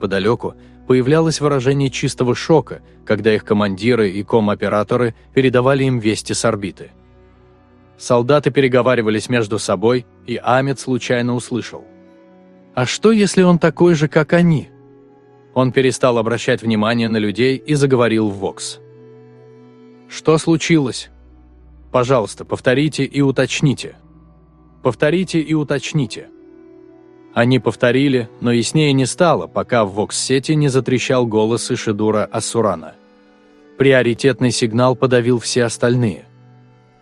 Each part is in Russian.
неподалеку, появлялось выражение чистого шока, когда их командиры и ком-операторы передавали им вести с орбиты. Солдаты переговаривались между собой, и Амет случайно услышал. «А что, если он такой же, как они?» Он перестал обращать внимание на людей и заговорил в Вокс. «Что случилось? Пожалуйста, повторите и уточните. Повторите и уточните». Они повторили, но яснее не стало, пока в Вокс-сети не затрещал голос Ишидура Асурана. Приоритетный сигнал подавил все остальные.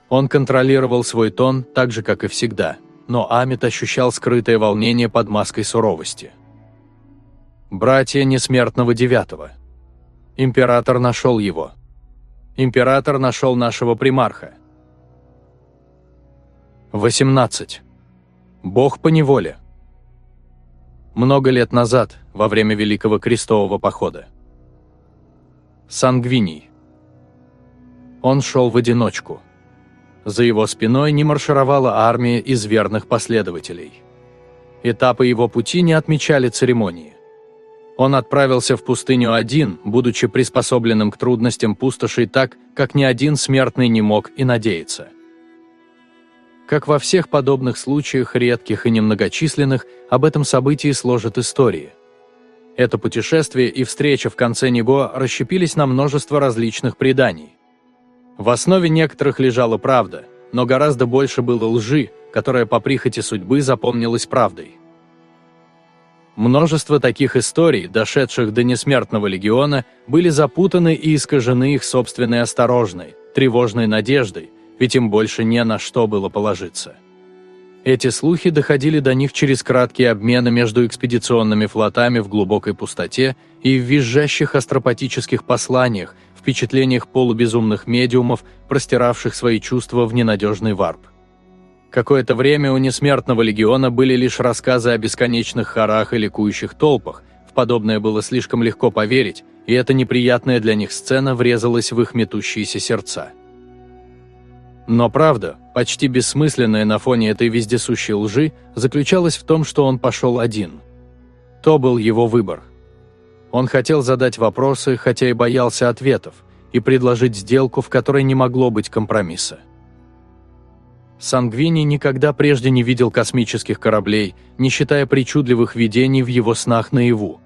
Он контролировал свой тон так же, как и всегда, но Амит ощущал скрытое волнение под маской суровости. «Братья Несмертного Девятого. Император нашел его. Император нашел нашего примарха. 18. Бог по неволе. Много лет назад, во время Великого Крестового Похода. Сангвиний. Он шел в одиночку – за его спиной не маршировала армия из верных последователей. Этапы его пути не отмечали церемонии. Он отправился в пустыню один, будучи приспособленным к трудностям пустошей так, как ни один смертный не мог и надеяться. Как во всех подобных случаях, редких и немногочисленных, об этом событии сложат истории. Это путешествие и встреча в конце него расщепились на множество различных преданий. В основе некоторых лежала правда, но гораздо больше было лжи, которая по прихоти судьбы запомнилась правдой. Множество таких историй, дошедших до несмертного легиона, были запутаны и искажены их собственной осторожной, тревожной надеждой, ведь им больше не на что было положиться. Эти слухи доходили до них через краткие обмены между экспедиционными флотами в глубокой пустоте и в визжащих астропатических посланиях, впечатлениях полубезумных медиумов, простиравших свои чувства в ненадежный варп. Какое-то время у Несмертного легиона были лишь рассказы о бесконечных хорах и ликующих толпах, в подобное было слишком легко поверить, и эта неприятная для них сцена врезалась в их метущиеся сердца. Но правда, почти бессмысленная на фоне этой вездесущей лжи, заключалась в том, что он пошел один. То был его выбор. Он хотел задать вопросы, хотя и боялся ответов, и предложить сделку, в которой не могло быть компромисса. Сангвини никогда прежде не видел космических кораблей, не считая причудливых видений в его снах наяву.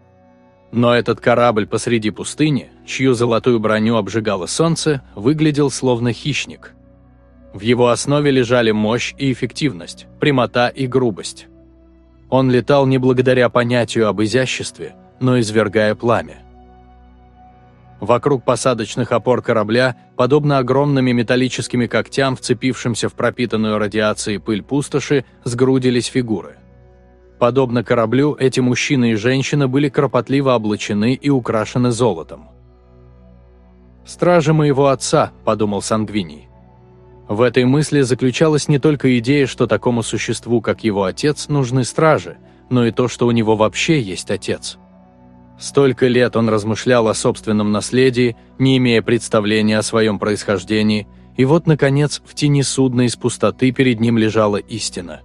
Но этот корабль посреди пустыни, чью золотую броню обжигало солнце, выглядел словно хищник. В его основе лежали мощь и эффективность, прямота и грубость. Он летал не благодаря понятию об изяществе, но извергая пламя. Вокруг посадочных опор корабля, подобно огромными металлическими когтям, вцепившимся в пропитанную радиацией пыль пустоши, сгрудились фигуры. Подобно кораблю, эти мужчины и женщина были кропотливо облачены и украшены золотом. «Стражи моего отца», – подумал Сангвиний. В этой мысли заключалась не только идея, что такому существу, как его отец, нужны стражи, но и то, что у него вообще есть отец. Столько лет он размышлял о собственном наследии, не имея представления о своем происхождении, и вот, наконец, в тени судна из пустоты перед ним лежала истина.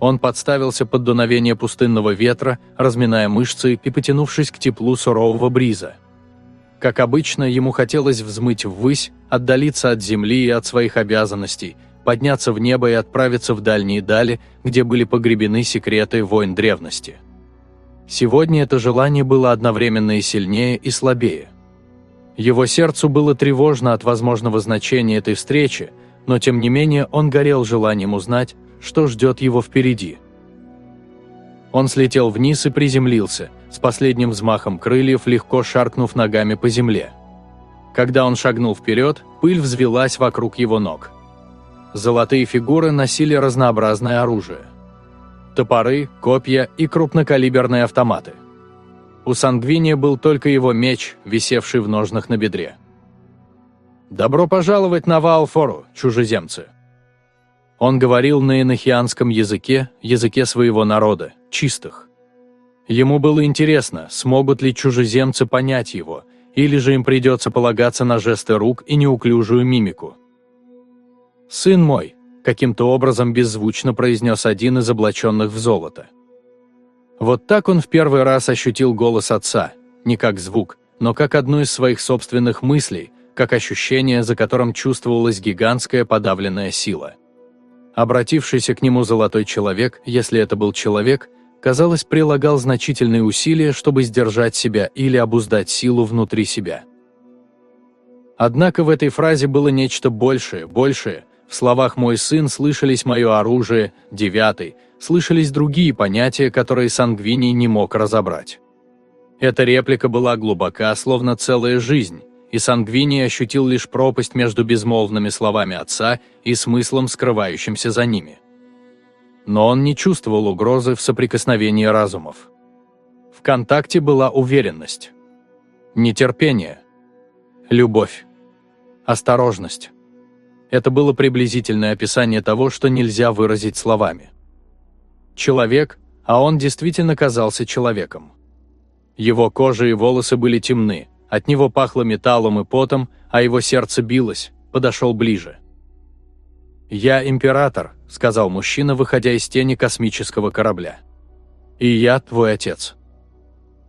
Он подставился под дуновение пустынного ветра, разминая мышцы и потянувшись к теплу сурового бриза. Как обычно, ему хотелось взмыть ввысь, отдалиться от земли и от своих обязанностей, подняться в небо и отправиться в дальние дали, где были погребены секреты войн древности. Сегодня это желание было одновременно и сильнее, и слабее. Его сердцу было тревожно от возможного значения этой встречи, но тем не менее он горел желанием узнать, что ждет его впереди. Он слетел вниз и приземлился, с последним взмахом крыльев легко шаркнув ногами по земле. Когда он шагнул вперед, пыль взвелась вокруг его ног. Золотые фигуры носили разнообразное оружие топоры, копья и крупнокалиберные автоматы. У Сангвиния был только его меч, висевший в ножнах на бедре. «Добро пожаловать на Ваалфору, чужеземцы!» Он говорил на инохианском языке, языке своего народа, чистых. Ему было интересно, смогут ли чужеземцы понять его, или же им придется полагаться на жесты рук и неуклюжую мимику. «Сын мой», каким-то образом беззвучно произнес один из облаченных в золото. Вот так он в первый раз ощутил голос отца, не как звук, но как одну из своих собственных мыслей, как ощущение, за которым чувствовалась гигантская подавленная сила. Обратившийся к нему золотой человек, если это был человек, казалось, прилагал значительные усилия, чтобы сдержать себя или обуздать силу внутри себя. Однако в этой фразе было нечто большее, большее. В словах «мой сын» слышались «мое оружие», «девятый», слышались другие понятия, которые Сангвини не мог разобрать. Эта реплика была глубока, словно целая жизнь, и Сангвини ощутил лишь пропасть между безмолвными словами отца и смыслом, скрывающимся за ними. Но он не чувствовал угрозы в соприкосновении разумов. В контакте была уверенность, нетерпение, любовь, осторожность. Это было приблизительное описание того, что нельзя выразить словами. Человек, а он действительно казался человеком. Его кожа и волосы были темны, от него пахло металлом и потом, а его сердце билось, подошел ближе. «Я император», — сказал мужчина, выходя из тени космического корабля. «И я твой отец».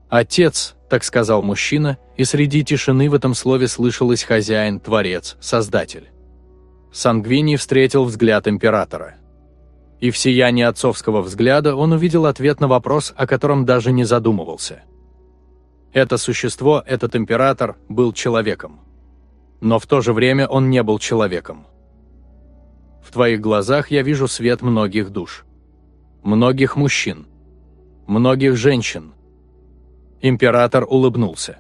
«Отец», — так сказал мужчина, и среди тишины в этом слове слышалось хозяин, творец, создатель. Сангвини встретил взгляд императора. И в сиянии отцовского взгляда он увидел ответ на вопрос, о котором даже не задумывался. Это существо, этот император, был человеком. Но в то же время он не был человеком. В твоих глазах я вижу свет многих душ. Многих мужчин. Многих женщин. Император улыбнулся.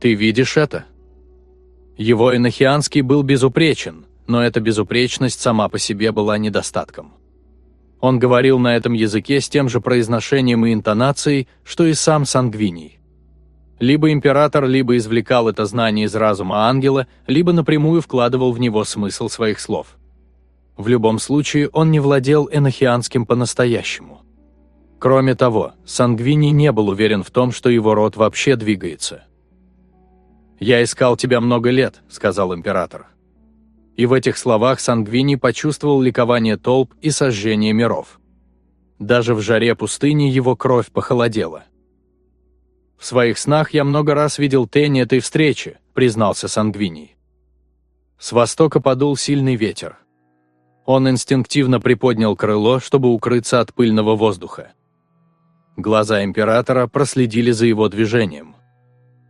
Ты видишь это? Его инохианский был безупречен, но эта безупречность сама по себе была недостатком. Он говорил на этом языке с тем же произношением и интонацией, что и сам Сангвиний. Либо император либо извлекал это знание из разума ангела, либо напрямую вкладывал в него смысл своих слов. В любом случае, он не владел энохианским по-настоящему. Кроме того, Сангвини не был уверен в том, что его род вообще двигается. «Я искал тебя много лет», — сказал император и в этих словах Сангвини почувствовал ликование толп и сожжение миров. Даже в жаре пустыни его кровь похолодела. «В своих снах я много раз видел тень этой встречи», — признался Сангвини. С востока подул сильный ветер. Он инстинктивно приподнял крыло, чтобы укрыться от пыльного воздуха. Глаза императора проследили за его движением.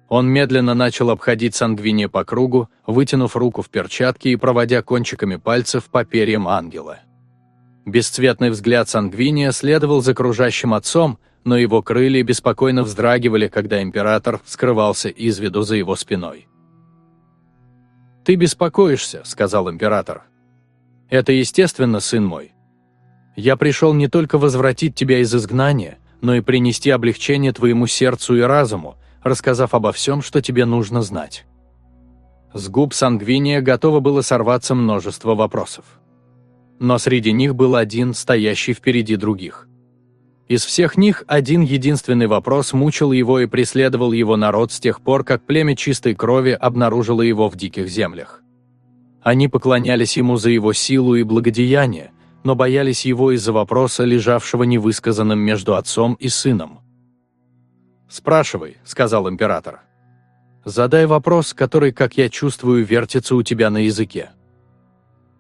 Он медленно начал обходить Сангвини по кругу, вытянув руку в перчатке и проводя кончиками пальцев по перьям ангела. Бесцветный взгляд Сангвиния следовал за кружащим отцом, но его крылья беспокойно вздрагивали, когда император скрывался из виду за его спиной. «Ты беспокоишься», — сказал император. «Это естественно, сын мой. Я пришел не только возвратить тебя из изгнания, но и принести облегчение твоему сердцу и разуму, рассказав обо всем, что тебе нужно знать. С губ Сангвиния готово было сорваться множество вопросов. Но среди них был один, стоящий впереди других. Из всех них один единственный вопрос мучил его и преследовал его народ с тех пор, как племя чистой крови обнаружило его в диких землях. Они поклонялись ему за его силу и благодеяние, но боялись его из-за вопроса, лежавшего невысказанным между отцом и сыном. «Спрашивай», — сказал император. «Задай вопрос, который, как я чувствую, вертится у тебя на языке».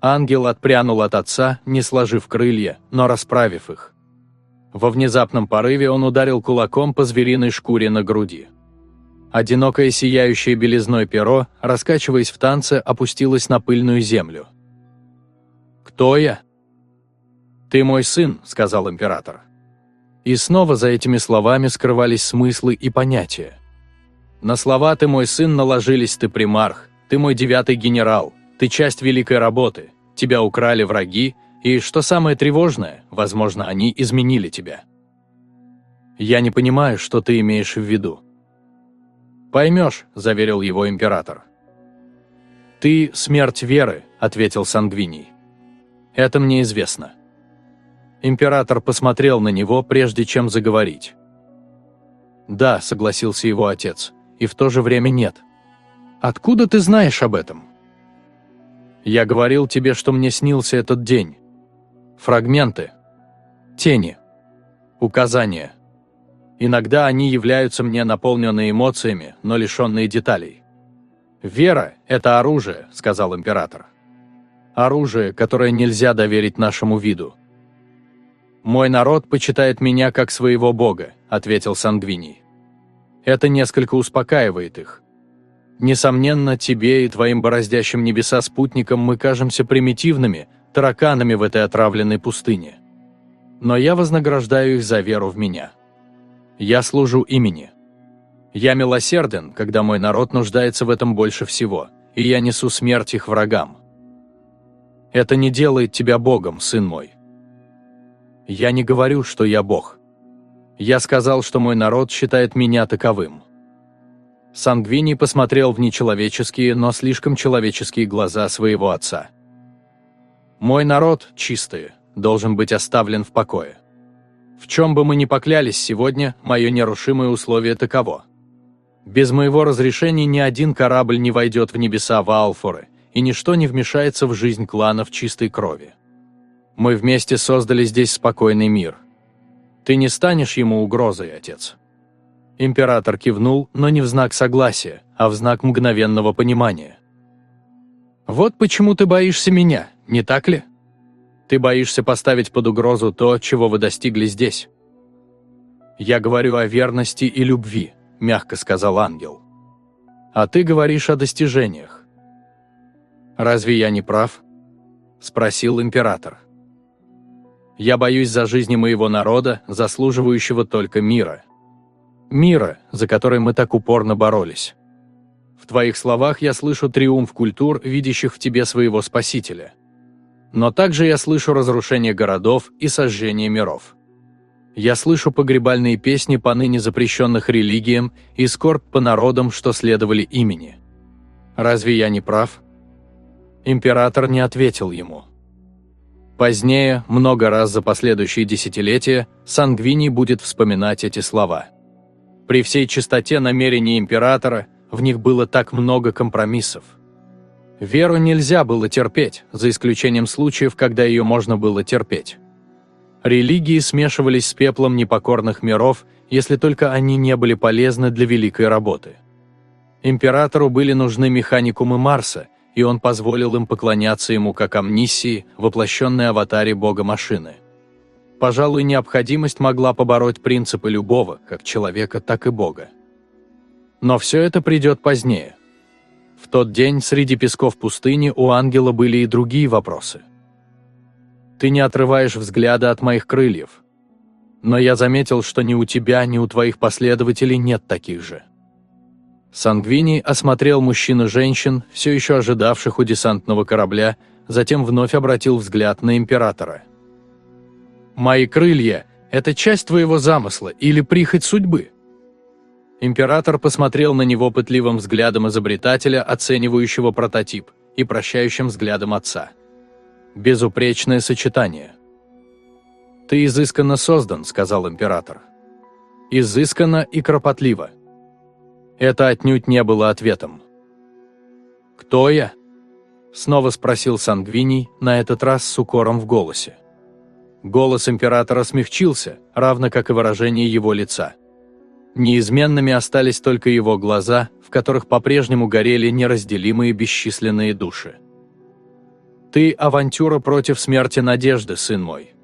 Ангел отпрянул от отца, не сложив крылья, но расправив их. Во внезапном порыве он ударил кулаком по звериной шкуре на груди. Одинокое сияющее белизной перо, раскачиваясь в танце, опустилось на пыльную землю. «Кто я?» «Ты мой сын», — сказал император. И снова за этими словами скрывались смыслы и понятия. На слова «ты мой сын» наложились «ты примарх», «ты мой девятый генерал», «ты часть великой работы», «тебя украли враги», и, что самое тревожное, возможно, они изменили тебя. Я не понимаю, что ты имеешь в виду. «Поймешь», – заверил его император. «Ты – смерть веры», – ответил Сангвиний. «Это мне известно. Император посмотрел на него, прежде чем заговорить. «Да», — согласился его отец, — «и в то же время нет». «Откуда ты знаешь об этом?» «Я говорил тебе, что мне снился этот день. Фрагменты. Тени. Указания. Иногда они являются мне наполненные эмоциями, но лишенные деталей. «Вера – это оружие», – сказал император. «Оружие, которое нельзя доверить нашему виду». «Мой народ почитает меня как своего бога», – ответил Сангвиний. «Это несколько успокаивает их. Несомненно, тебе и твоим бороздящим небеса спутникам мы кажемся примитивными, тараканами в этой отравленной пустыне. Но я вознаграждаю их за веру в меня. Я служу имени. Я милосерден, когда мой народ нуждается в этом больше всего, и я несу смерть их врагам. Это не делает тебя Богом, сын мой. Я не говорю, что я Бог. Я сказал, что мой народ считает меня таковым. Сангвини посмотрел в нечеловеческие, но слишком человеческие глаза своего отца. «Мой народ, чистый, должен быть оставлен в покое. В чем бы мы ни поклялись сегодня, мое нерушимое условие таково. Без моего разрешения ни один корабль не войдет в небеса Ваалфоры, и ничто не вмешается в жизнь кланов чистой крови. Мы вместе создали здесь спокойный мир. Ты не станешь ему угрозой, отец». Император кивнул, но не в знак согласия, а в знак мгновенного понимания. «Вот почему ты боишься меня, не так ли? Ты боишься поставить под угрозу то, чего вы достигли здесь». «Я говорю о верности и любви», – мягко сказал ангел. «А ты говоришь о достижениях». «Разве я не прав?» – спросил император. «Я боюсь за жизни моего народа, заслуживающего только мира. Мира, за который мы так упорно боролись. В твоих словах я слышу триумф культур, видящих в тебе своего спасителя. Но также я слышу разрушение городов и сожжение миров. Я слышу погребальные песни по ныне запрещенных религиям и скорбь по народам, что следовали имени. Разве я не прав? Император не ответил ему. Позднее, много раз за последующие десятилетия, Сангвини будет вспоминать эти слова. При всей чистоте намерений императора в них было так много компромиссов. Веру нельзя было терпеть, за исключением случаев, когда ее можно было терпеть. Религии смешивались с пеплом непокорных миров, если только они не были полезны для великой работы. Императору были нужны механикумы Марса, и он позволил им поклоняться ему как амнисии, воплощенной аватаре бога-машины. Пожалуй, необходимость могла побороть принципы любого, как человека, так и бога. Но все это придет позднее. В тот день среди песков пустыни у ангела были и другие вопросы – ты не отрываешь взгляда от моих крыльев. Но я заметил, что ни у тебя, ни у твоих последователей нет таких же. Сангвини осмотрел мужчин и женщин, все еще ожидавших у десантного корабля, затем вновь обратил взгляд на императора. «Мои крылья – это часть твоего замысла или прихоть судьбы?» Император посмотрел на него пытливым взглядом изобретателя, оценивающего прототип, и прощающим взглядом отца. Безупречное сочетание. «Ты изысканно создан», — сказал император. «Изысканно и кропотливо». Это отнюдь не было ответом. «Кто я?» — снова спросил Сангвиний, на этот раз с укором в голосе. Голос императора смягчился, равно как и выражение его лица. Неизменными остались только его глаза, в которых по-прежнему горели неразделимые бесчисленные души. Ты – авантюра против смерти надежды, сын мой.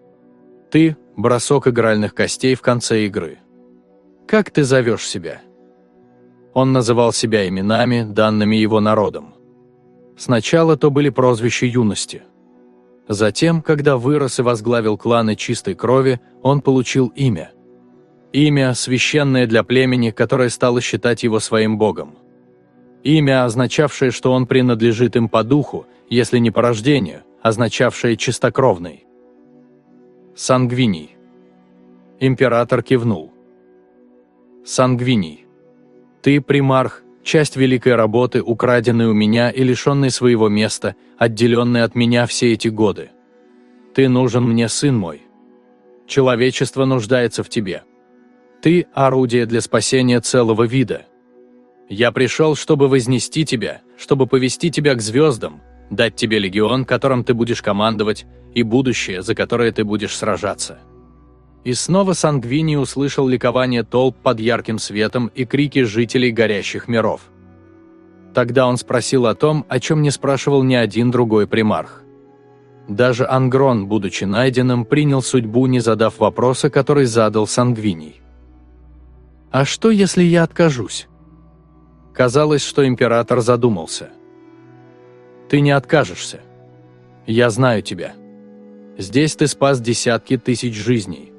Ты – бросок игральных костей в конце игры. Как ты зовешь себя? Он называл себя именами, данными его народом. Сначала то были прозвища юности. Затем, когда вырос и возглавил кланы чистой крови, он получил имя. Имя, священное для племени, которое стало считать его своим богом. Имя, означавшее, что он принадлежит им по духу, если не по рождению, означавшее чистокровный. Сангвиний. Император кивнул. Сангвиний. Ты, примарх, часть великой работы, украденной у меня и лишенной своего места, отделенной от меня все эти годы. Ты нужен мне, сын мой. Человечество нуждается в тебе. Ты – орудие для спасения целого вида – я пришел, чтобы вознести тебя, чтобы повести тебя к звездам, дать тебе легион, которым ты будешь командовать, и будущее, за которое ты будешь сражаться. И снова Сангвини услышал ликование толп под ярким светом и крики жителей горящих миров. Тогда он спросил о том, о чем не спрашивал ни один другой примарх. Даже Ангрон, будучи найденным, принял судьбу, не задав вопроса, который задал Сангвиний. «А что, если я откажусь?» Казалось, что император задумался. «Ты не откажешься. Я знаю тебя. Здесь ты спас десятки тысяч жизней.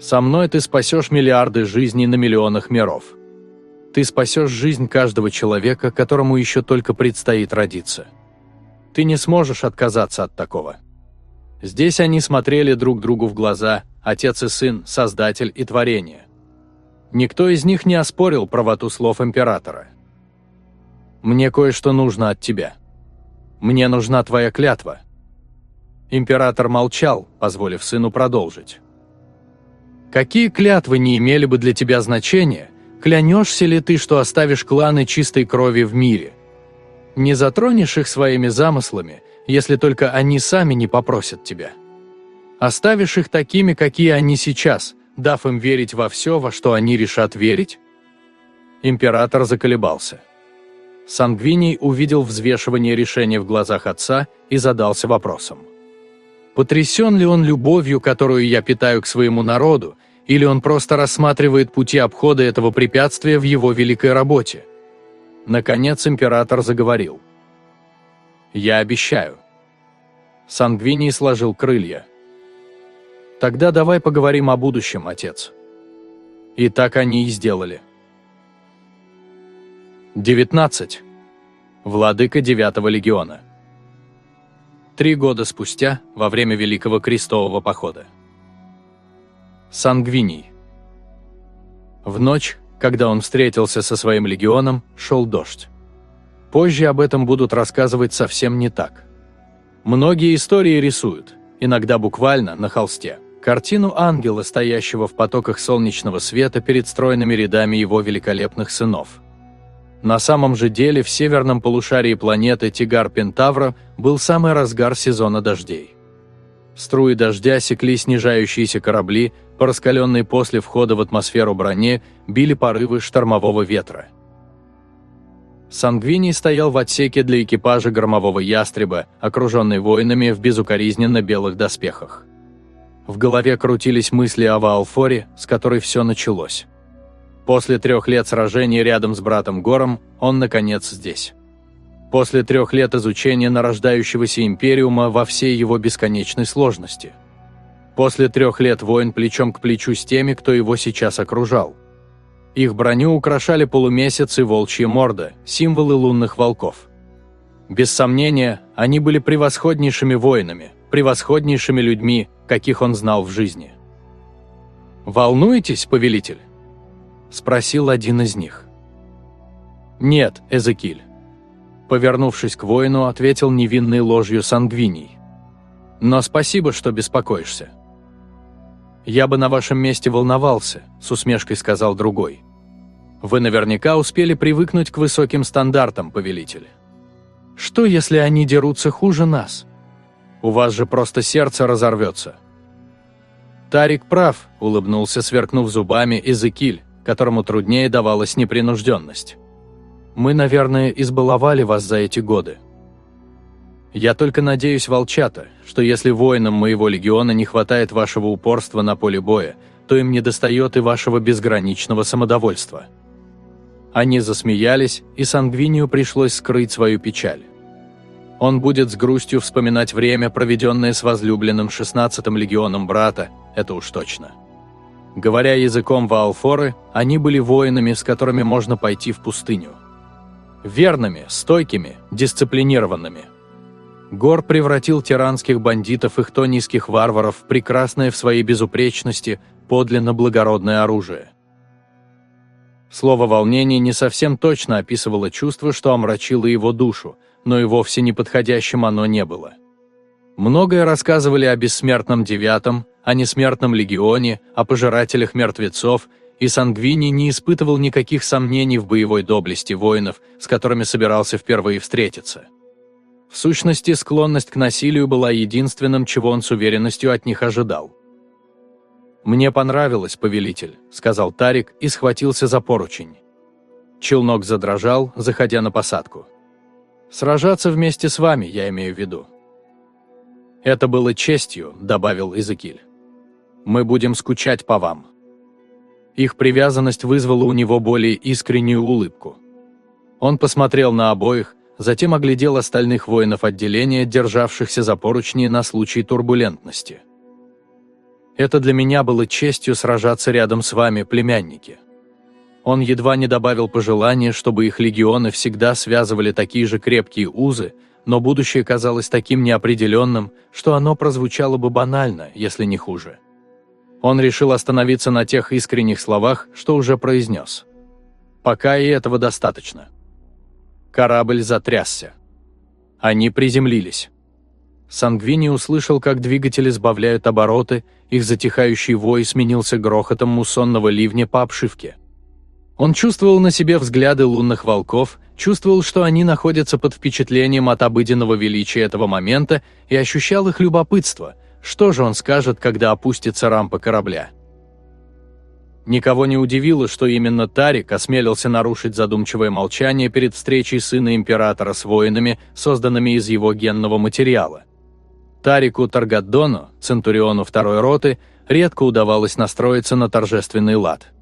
Со мной ты спасешь миллиарды жизней на миллионах миров. Ты спасешь жизнь каждого человека, которому еще только предстоит родиться. Ты не сможешь отказаться от такого. Здесь они смотрели друг другу в глаза, отец и сын, создатель и творение. Никто из них не оспорил правоту слов императора. «Мне кое-что нужно от тебя. Мне нужна твоя клятва». Император молчал, позволив сыну продолжить. Какие клятвы не имели бы для тебя значения, клянешься ли ты, что оставишь кланы чистой крови в мире? Не затронешь их своими замыслами, если только они сами не попросят тебя. Оставишь их такими, какие они сейчас, дав им верить во все, во что они решат верить? Император заколебался. Сангвиний увидел взвешивание решения в глазах отца и задался вопросом. Потрясен ли он любовью, которую я питаю к своему народу, или он просто рассматривает пути обхода этого препятствия в его великой работе? Наконец император заговорил. «Я обещаю». Сангвиний сложил крылья. «Тогда давай поговорим о будущем, отец». И так они и сделали. 19. Владыка девятого легиона. Три года спустя, во время Великого Крестового Похода. Сангвиний. В ночь, когда он встретился со своим легионом, шел дождь. Позже об этом будут рассказывать совсем не так. Многие истории рисуют, иногда буквально, на холсте, картину ангела, стоящего в потоках солнечного света перед стройными рядами его великолепных сынов. На самом же деле в северном полушарии планеты Тигар-Пентавра был самый разгар сезона дождей. Струи дождя секли снижающиеся корабли, по после входа в атмосферу броне били порывы штормового ветра. Сангвини стоял в отсеке для экипажа громового ястреба, окруженный воинами в безукоризненно белых доспехах. В голове крутились мысли о Ваалфоре, с которой все началось. После трех лет сражений рядом с братом Гором он, наконец, здесь. После трех лет изучения нарождающегося Империума во всей его бесконечной сложности. После трех лет войн плечом к плечу с теми, кто его сейчас окружал. Их броню украшали полумесяц и волчья морда, символы лунных волков. Без сомнения, они были превосходнейшими воинами, превосходнейшими людьми, каких он знал в жизни. «Волнуетесь, повелитель?» спросил один из них. «Нет, Эзекиль». Повернувшись к воину, ответил невинной ложью Сангвиний. «Но спасибо, что беспокоишься». «Я бы на вашем месте волновался», – с усмешкой сказал другой. «Вы наверняка успели привыкнуть к высоким стандартам, повелитель. Что, если они дерутся хуже нас? У вас же просто сердце разорвется». «Тарик прав», – улыбнулся, сверкнув зубами Эзекиль, которому труднее давалась непринужденность. Мы, наверное, избаловали вас за эти годы. Я только надеюсь, волчата, что если воинам моего легиона не хватает вашего упорства на поле боя, то им недостает и вашего безграничного самодовольства». Они засмеялись, и Сангвинию пришлось скрыть свою печаль. Он будет с грустью вспоминать время, проведенное с возлюбленным 16-м легионом брата, это уж точно. Говоря языком Ваалфоры, они были воинами, с которыми можно пойти в пустыню. Верными, стойкими, дисциплинированными. Гор превратил тиранских бандитов и хтонийских варваров в прекрасное в своей безупречности, подлинно благородное оружие. Слово «волнение» не совсем точно описывало чувство, что омрачило его душу, но и вовсе неподходящим оно не было. Многое рассказывали о бессмертном девятом, о несмертном легионе, о пожирателях мертвецов, и Сангвини не испытывал никаких сомнений в боевой доблести воинов, с которыми собирался впервые встретиться. В сущности, склонность к насилию была единственным, чего он с уверенностью от них ожидал. «Мне понравилось, повелитель», – сказал Тарик и схватился за поручень. Челнок задрожал, заходя на посадку. «Сражаться вместе с вами, я имею в виду». «Это было честью», – добавил Изекиль. «Мы будем скучать по вам». Их привязанность вызвала у него более искреннюю улыбку. Он посмотрел на обоих, затем оглядел остальных воинов отделения, державшихся за поручни на случай турбулентности. «Это для меня было честью сражаться рядом с вами, племянники». Он едва не добавил пожелания, чтобы их легионы всегда связывали такие же крепкие узы, но будущее казалось таким неопределенным, что оно прозвучало бы банально, если не хуже. Он решил остановиться на тех искренних словах, что уже произнес. Пока и этого достаточно. Корабль затрясся. Они приземлились. Сангвини услышал, как двигатели сбавляют обороты, их затихающий вой сменился грохотом муссонного ливня по обшивке. Он чувствовал на себе взгляды лунных волков, чувствовал, что они находятся под впечатлением от обыденного величия этого момента и ощущал их любопытство. Что же он скажет, когда опустится рампа корабля? Никого не удивило, что именно Тарик осмелился нарушить задумчивое молчание перед встречей сына императора с воинами, созданными из его генного материала. Тарику Таргаддону, центуриону второй роты, редко удавалось настроиться на торжественный лад.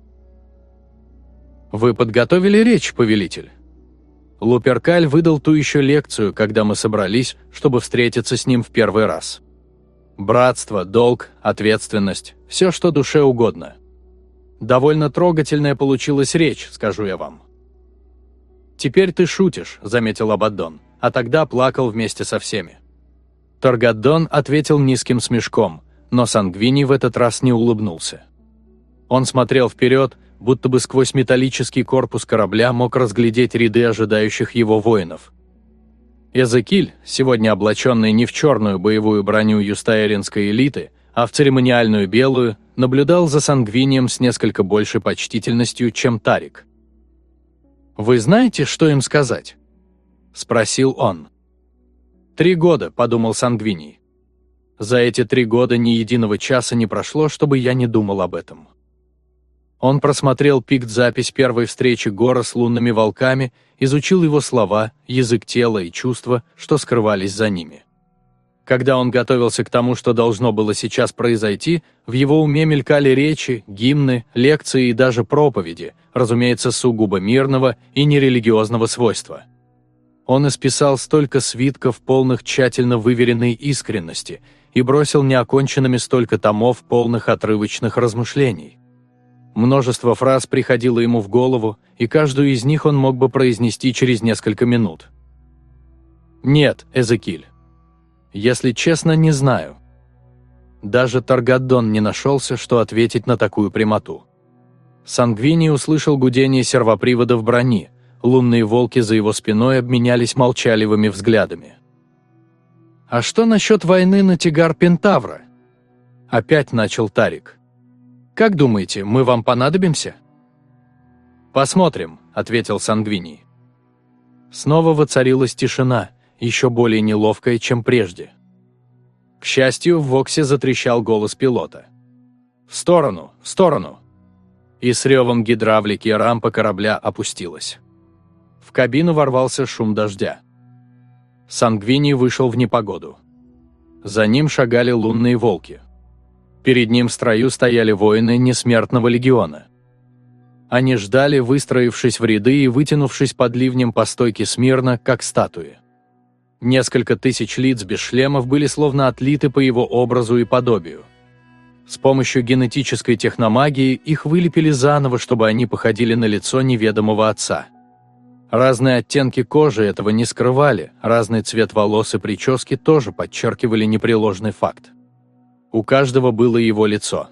«Вы подготовили речь, повелитель?» Луперкаль выдал ту еще лекцию, когда мы собрались, чтобы встретиться с ним в первый раз. Братство, долг, ответственность – все, что душе угодно. Довольно трогательная получилась речь, скажу я вам. «Теперь ты шутишь», – заметил Абаддон, а тогда плакал вместе со всеми. Таргаддон ответил низким смешком, но Сангвини в этот раз не улыбнулся. Он смотрел вперед, будто бы сквозь металлический корпус корабля мог разглядеть ряды ожидающих его воинов. Эзекиль, сегодня облаченный не в черную боевую броню юстаэринской элиты, а в церемониальную белую, наблюдал за Сангвинием с несколько большей почтительностью, чем Тарик. «Вы знаете, что им сказать?» – спросил он. «Три года», – подумал Сангвиний. «За эти три года ни единого часа не прошло, чтобы я не думал об этом». Он просмотрел пикт-запись первой встречи Гора с лунными волками, изучил его слова, язык тела и чувства, что скрывались за ними. Когда он готовился к тому, что должно было сейчас произойти, в его уме мелькали речи, гимны, лекции и даже проповеди, разумеется, сугубо мирного и нерелигиозного свойства. Он исписал столько свитков, полных тщательно выверенной искренности, и бросил неоконченными столько томов, полных отрывочных размышлений. Множество фраз приходило ему в голову, и каждую из них он мог бы произнести через несколько минут. «Нет, Эзекиль. Если честно, не знаю». Даже Таргаддон не нашелся, что ответить на такую прямоту. Сангвини услышал гудение сервопривода в брони, лунные волки за его спиной обменялись молчаливыми взглядами. «А что насчет войны на Тигар-Пентавра?» Опять начал Тарик. Как думаете, мы вам понадобимся?» «Посмотрим», — ответил Сангвини. Снова воцарилась тишина, еще более неловкая, чем прежде. К счастью, в Воксе затрещал голос пилота. «В сторону! В сторону!» И с ревом гидравлики рампа корабля опустилась. В кабину ворвался шум дождя. Сангвини вышел в непогоду. За ним шагали лунные волки. Перед ним в строю стояли воины Несмертного легиона. Они ждали, выстроившись в ряды и вытянувшись под ливнем по стойке смирно, как статуи. Несколько тысяч лиц без шлемов были словно отлиты по его образу и подобию. С помощью генетической техномагии их вылепили заново, чтобы они походили на лицо неведомого отца. Разные оттенки кожи этого не скрывали, разный цвет волос и прически тоже подчеркивали непреложный факт. У каждого было его лицо.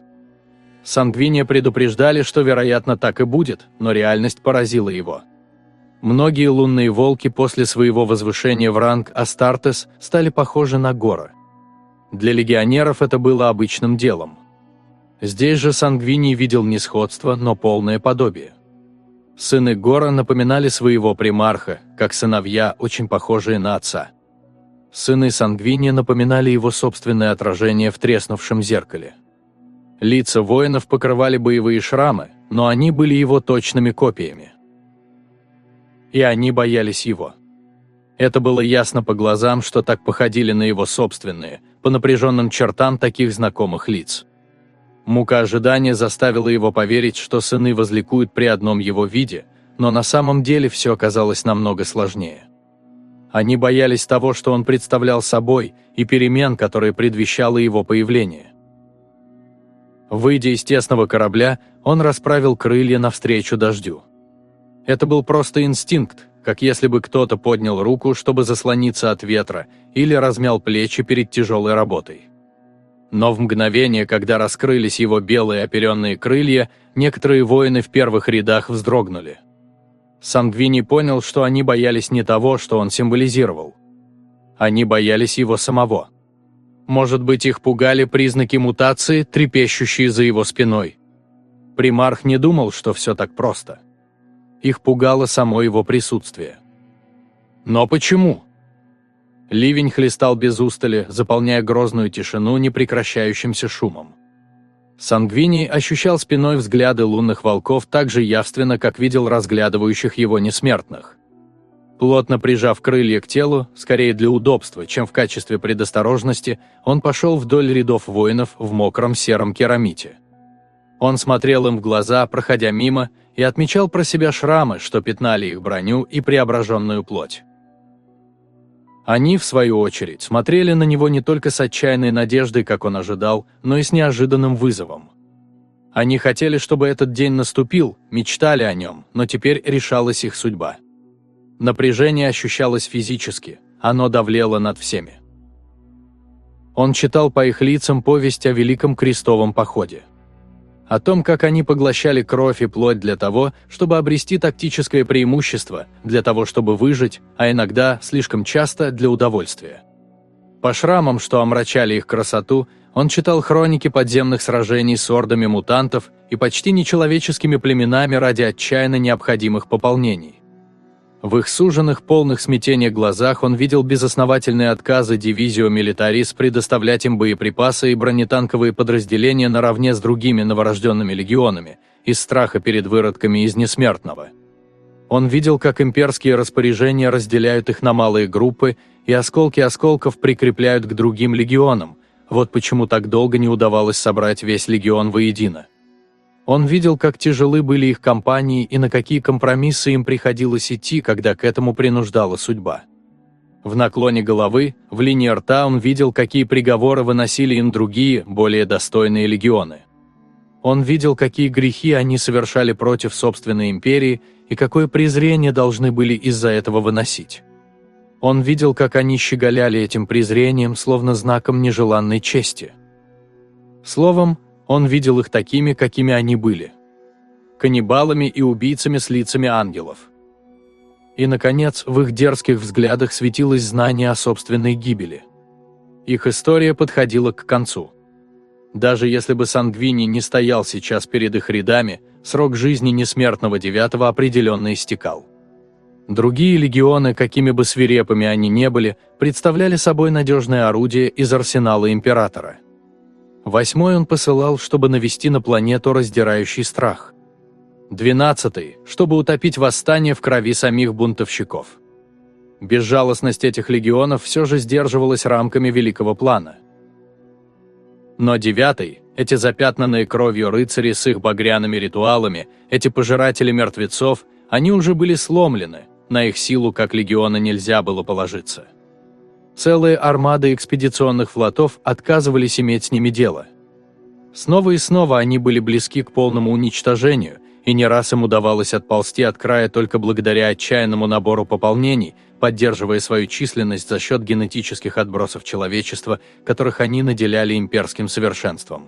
Сангвиния предупреждали, что, вероятно, так и будет, но реальность поразила его. Многие лунные волки после своего возвышения в ранг Астартес стали похожи на Гора. Для легионеров это было обычным делом. Здесь же Сангвиний видел не сходство, но полное подобие. Сыны Гора напоминали своего примарха, как сыновья, очень похожие на отца. Сыны Сангвини напоминали его собственное отражение в треснувшем зеркале. Лица воинов покрывали боевые шрамы, но они были его точными копиями. И они боялись его. Это было ясно по глазам, что так походили на его собственные, по напряженным чертам таких знакомых лиц. Мука ожидания заставила его поверить, что сыны возликуют при одном его виде, но на самом деле все оказалось намного сложнее. Они боялись того, что он представлял собой, и перемен, которые предвещало его появление. Выйдя из тесного корабля, он расправил крылья навстречу дождю. Это был просто инстинкт, как если бы кто-то поднял руку, чтобы заслониться от ветра, или размял плечи перед тяжелой работой. Но в мгновение, когда раскрылись его белые оперенные крылья, некоторые воины в первых рядах вздрогнули. Сангвини понял, что они боялись не того, что он символизировал. Они боялись его самого. Может быть, их пугали признаки мутации, трепещущие за его спиной. Примарх не думал, что все так просто. Их пугало само его присутствие. Но почему? Ливень хлестал без устали, заполняя грозную тишину непрекращающимся шумом. Сангвини ощущал спиной взгляды лунных волков так же явственно, как видел разглядывающих его несмертных. Плотно прижав крылья к телу, скорее для удобства, чем в качестве предосторожности, он пошел вдоль рядов воинов в мокром сером керамите. Он смотрел им в глаза, проходя мимо, и отмечал про себя шрамы, что пятнали их броню и преображенную плоть. Они, в свою очередь, смотрели на него не только с отчаянной надеждой, как он ожидал, но и с неожиданным вызовом. Они хотели, чтобы этот день наступил, мечтали о нем, но теперь решалась их судьба. Напряжение ощущалось физически, оно давлело над всеми. Он читал по их лицам повесть о Великом Крестовом Походе о том, как они поглощали кровь и плоть для того, чтобы обрести тактическое преимущество, для того, чтобы выжить, а иногда, слишком часто, для удовольствия. По шрамам, что омрачали их красоту, он читал хроники подземных сражений с ордами мутантов и почти нечеловеческими племенами ради отчаянно необходимых пополнений. В их суженных, полных смятения глазах он видел безосновательные отказы дивизио Милитарис предоставлять им боеприпасы и бронетанковые подразделения наравне с другими новорожденными легионами, из страха перед выродками из Несмертного. Он видел, как имперские распоряжения разделяют их на малые группы и осколки осколков прикрепляют к другим легионам, вот почему так долго не удавалось собрать весь легион воедино. Он видел, как тяжелы были их компании и на какие компромиссы им приходилось идти, когда к этому принуждала судьба. В наклоне головы, в линии рта он видел, какие приговоры выносили им другие, более достойные легионы. Он видел, какие грехи они совершали против собственной империи и какое презрение должны были из-за этого выносить. Он видел, как они щеголяли этим презрением, словно знаком нежеланной чести. Словом, он видел их такими, какими они были. Каннибалами и убийцами с лицами ангелов. И, наконец, в их дерзких взглядах светилось знание о собственной гибели. Их история подходила к концу. Даже если бы Сангвини не стоял сейчас перед их рядами, срок жизни несмертного девятого определенно истекал. Другие легионы, какими бы свирепыми они не были, представляли собой надежное орудие из арсенала Императора – Восьмой он посылал, чтобы навести на планету раздирающий страх. Двенадцатый, чтобы утопить восстание в крови самих бунтовщиков. Безжалостность этих легионов все же сдерживалась рамками великого плана. Но девятый, эти запятнанные кровью рыцари с их багряными ритуалами, эти пожиратели мертвецов, они уже были сломлены, на их силу как легиона нельзя было положиться. Целые армады экспедиционных флотов отказывались иметь с ними дело. Снова и снова они были близки к полному уничтожению, и не раз им удавалось отползти от края только благодаря отчаянному набору пополнений, поддерживая свою численность за счет генетических отбросов человечества, которых они наделяли имперским совершенством.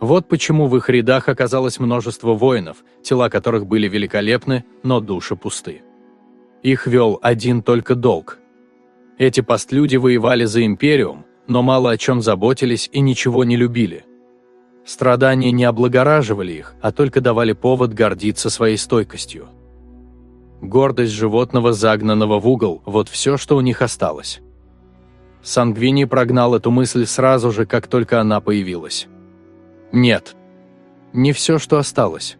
Вот почему в их рядах оказалось множество воинов, тела которых были великолепны, но души пусты. Их вел один только долг – эти постлюди воевали за империум, но мало о чем заботились и ничего не любили. Страдания не облагораживали их, а только давали повод гордиться своей стойкостью. Гордость животного, загнанного в угол – вот все, что у них осталось. Сангвини прогнал эту мысль сразу же, как только она появилась. Нет. Не все, что осталось.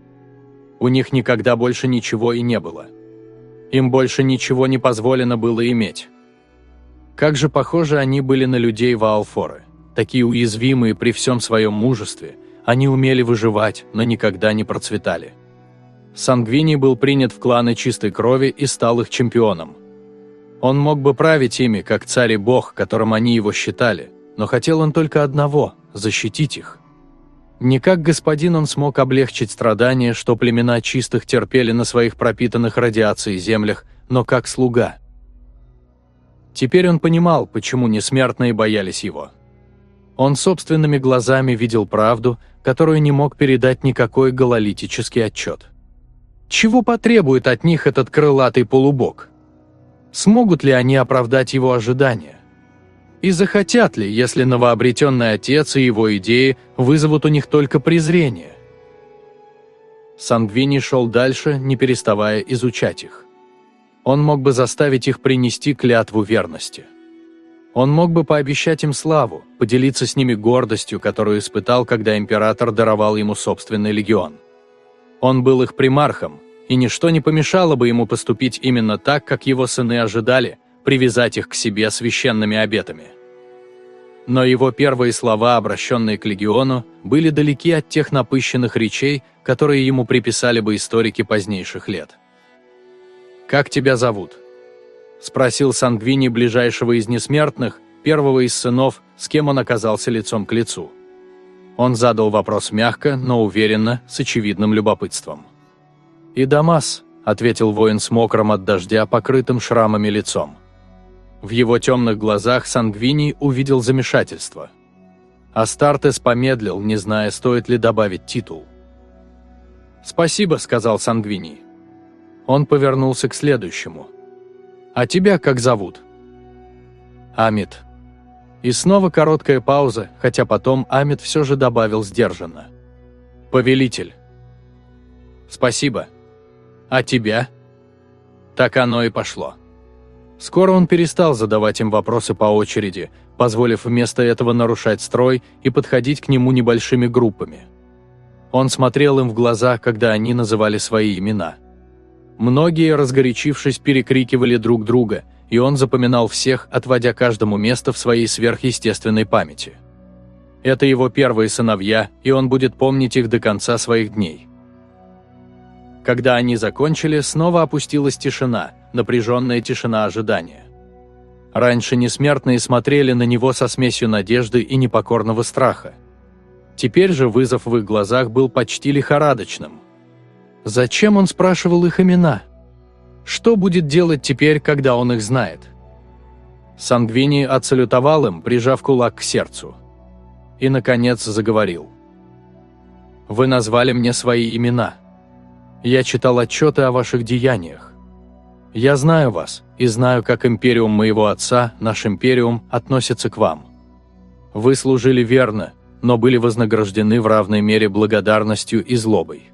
У них никогда больше ничего и не было. Им больше ничего не позволено было иметь. Как же похожи они были на людей Ваалфоры. Такие уязвимые при всем своем мужестве. Они умели выживать, но никогда не процветали. Сангвини был принят в кланы чистой крови и стал их чемпионом. Он мог бы править ими, как царь и бог, которым они его считали, но хотел он только одного – защитить их. Не как господин он смог облегчить страдания, что племена чистых терпели на своих пропитанных радиацией землях, но как слуга. Теперь он понимал, почему несмертные боялись его. Он собственными глазами видел правду, которую не мог передать никакой гололитический отчет. Чего потребует от них этот крылатый полубог? Смогут ли они оправдать его ожидания? И захотят ли, если новообретенный отец и его идеи вызовут у них только презрение? Сангвини шел дальше, не переставая изучать их. Он мог бы заставить их принести клятву верности. Он мог бы пообещать им славу, поделиться с ними гордостью, которую испытал, когда император даровал ему собственный легион. Он был их примархом, и ничто не помешало бы ему поступить именно так, как его сыны ожидали, привязать их к себе священными обетами. Но его первые слова, обращенные к легиону, были далеки от тех напыщенных речей, которые ему приписали бы историки позднейших лет. «Как тебя зовут?» – спросил Сангвини ближайшего из несмертных, первого из сынов, с кем он оказался лицом к лицу. Он задал вопрос мягко, но уверенно, с очевидным любопытством. «И Дамас», – ответил воин с мокрым от дождя, покрытым шрамами лицом. В его темных глазах Сангвини увидел замешательство. Астартес помедлил, не зная, стоит ли добавить титул. «Спасибо», — сказал Сангвини. Он повернулся к следующему. «А тебя как зовут?» «Амит». И снова короткая пауза, хотя потом Амит все же добавил сдержанно. «Повелитель». «Спасибо. А тебя?» Так оно и пошло. Скоро он перестал задавать им вопросы по очереди, позволив вместо этого нарушать строй и подходить к нему небольшими группами. Он смотрел им в глаза, когда они называли свои имена. Многие, разгорячившись, перекрикивали друг друга, и он запоминал всех, отводя каждому место в своей сверхъестественной памяти. Это его первые сыновья, и он будет помнить их до конца своих дней. Когда они закончили, снова опустилась тишина, напряженная тишина ожидания. Раньше несмертные смотрели на него со смесью надежды и непокорного страха. Теперь же вызов в их глазах был почти лихорадочным. Зачем он спрашивал их имена? Что будет делать теперь, когда он их знает? Сангвини отсалютовал им, прижав кулак к сердцу. И, наконец, заговорил. «Вы назвали мне свои имена». Я читал отчеты о ваших деяниях. Я знаю вас и знаю, как империум моего отца, наш империум, относится к вам. Вы служили верно, но были вознаграждены в равной мере благодарностью и злобой.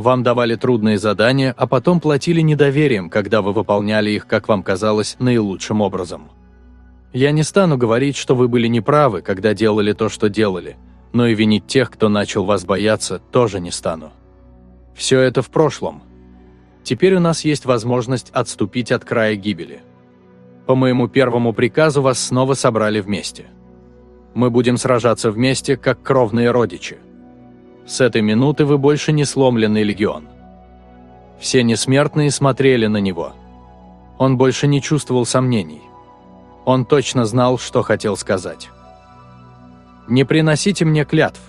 Вам давали трудные задания, а потом платили недоверием, когда вы выполняли их, как вам казалось, наилучшим образом. Я не стану говорить, что вы были неправы, когда делали то, что делали, но и винить тех, кто начал вас бояться, тоже не стану. Все это в прошлом. Теперь у нас есть возможность отступить от края гибели. По моему первому приказу вас снова собрали вместе. Мы будем сражаться вместе, как кровные родичи. С этой минуты вы больше не сломленный легион. Все несмертные смотрели на него. Он больше не чувствовал сомнений. Он точно знал, что хотел сказать. «Не приносите мне клятв.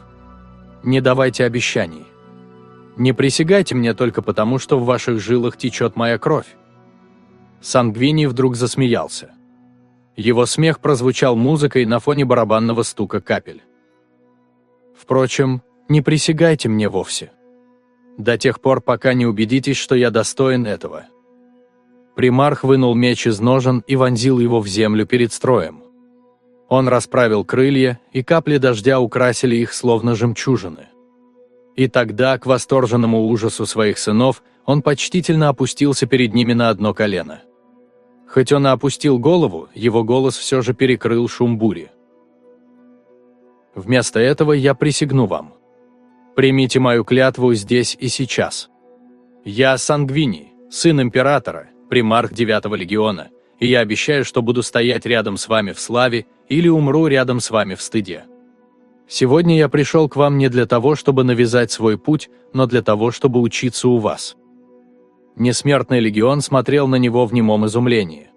Не давайте обещаний. Не присягайте мне только потому, что в ваших жилах течет моя кровь». Сангвини вдруг засмеялся. Его смех прозвучал музыкой на фоне барабанного стука капель. «Впрочем, не присягайте мне вовсе. До тех пор, пока не убедитесь, что я достоин этого». Примарх вынул меч из ножен и вонзил его в землю перед строем. Он расправил крылья, и капли дождя украсили их словно жемчужины. И тогда, к восторженному ужасу своих сынов, он почтительно опустился перед ними на одно колено. Хоть он и опустил голову, его голос все же перекрыл шум бури. «Вместо этого я присягну вам», Примите мою клятву здесь и сейчас. Я Сангвини, сын императора, примарх 9 легиона, и я обещаю, что буду стоять рядом с вами в славе или умру рядом с вами в стыде. Сегодня я пришел к вам не для того, чтобы навязать свой путь, но для того, чтобы учиться у вас». Несмертный легион смотрел на него в немом изумлении.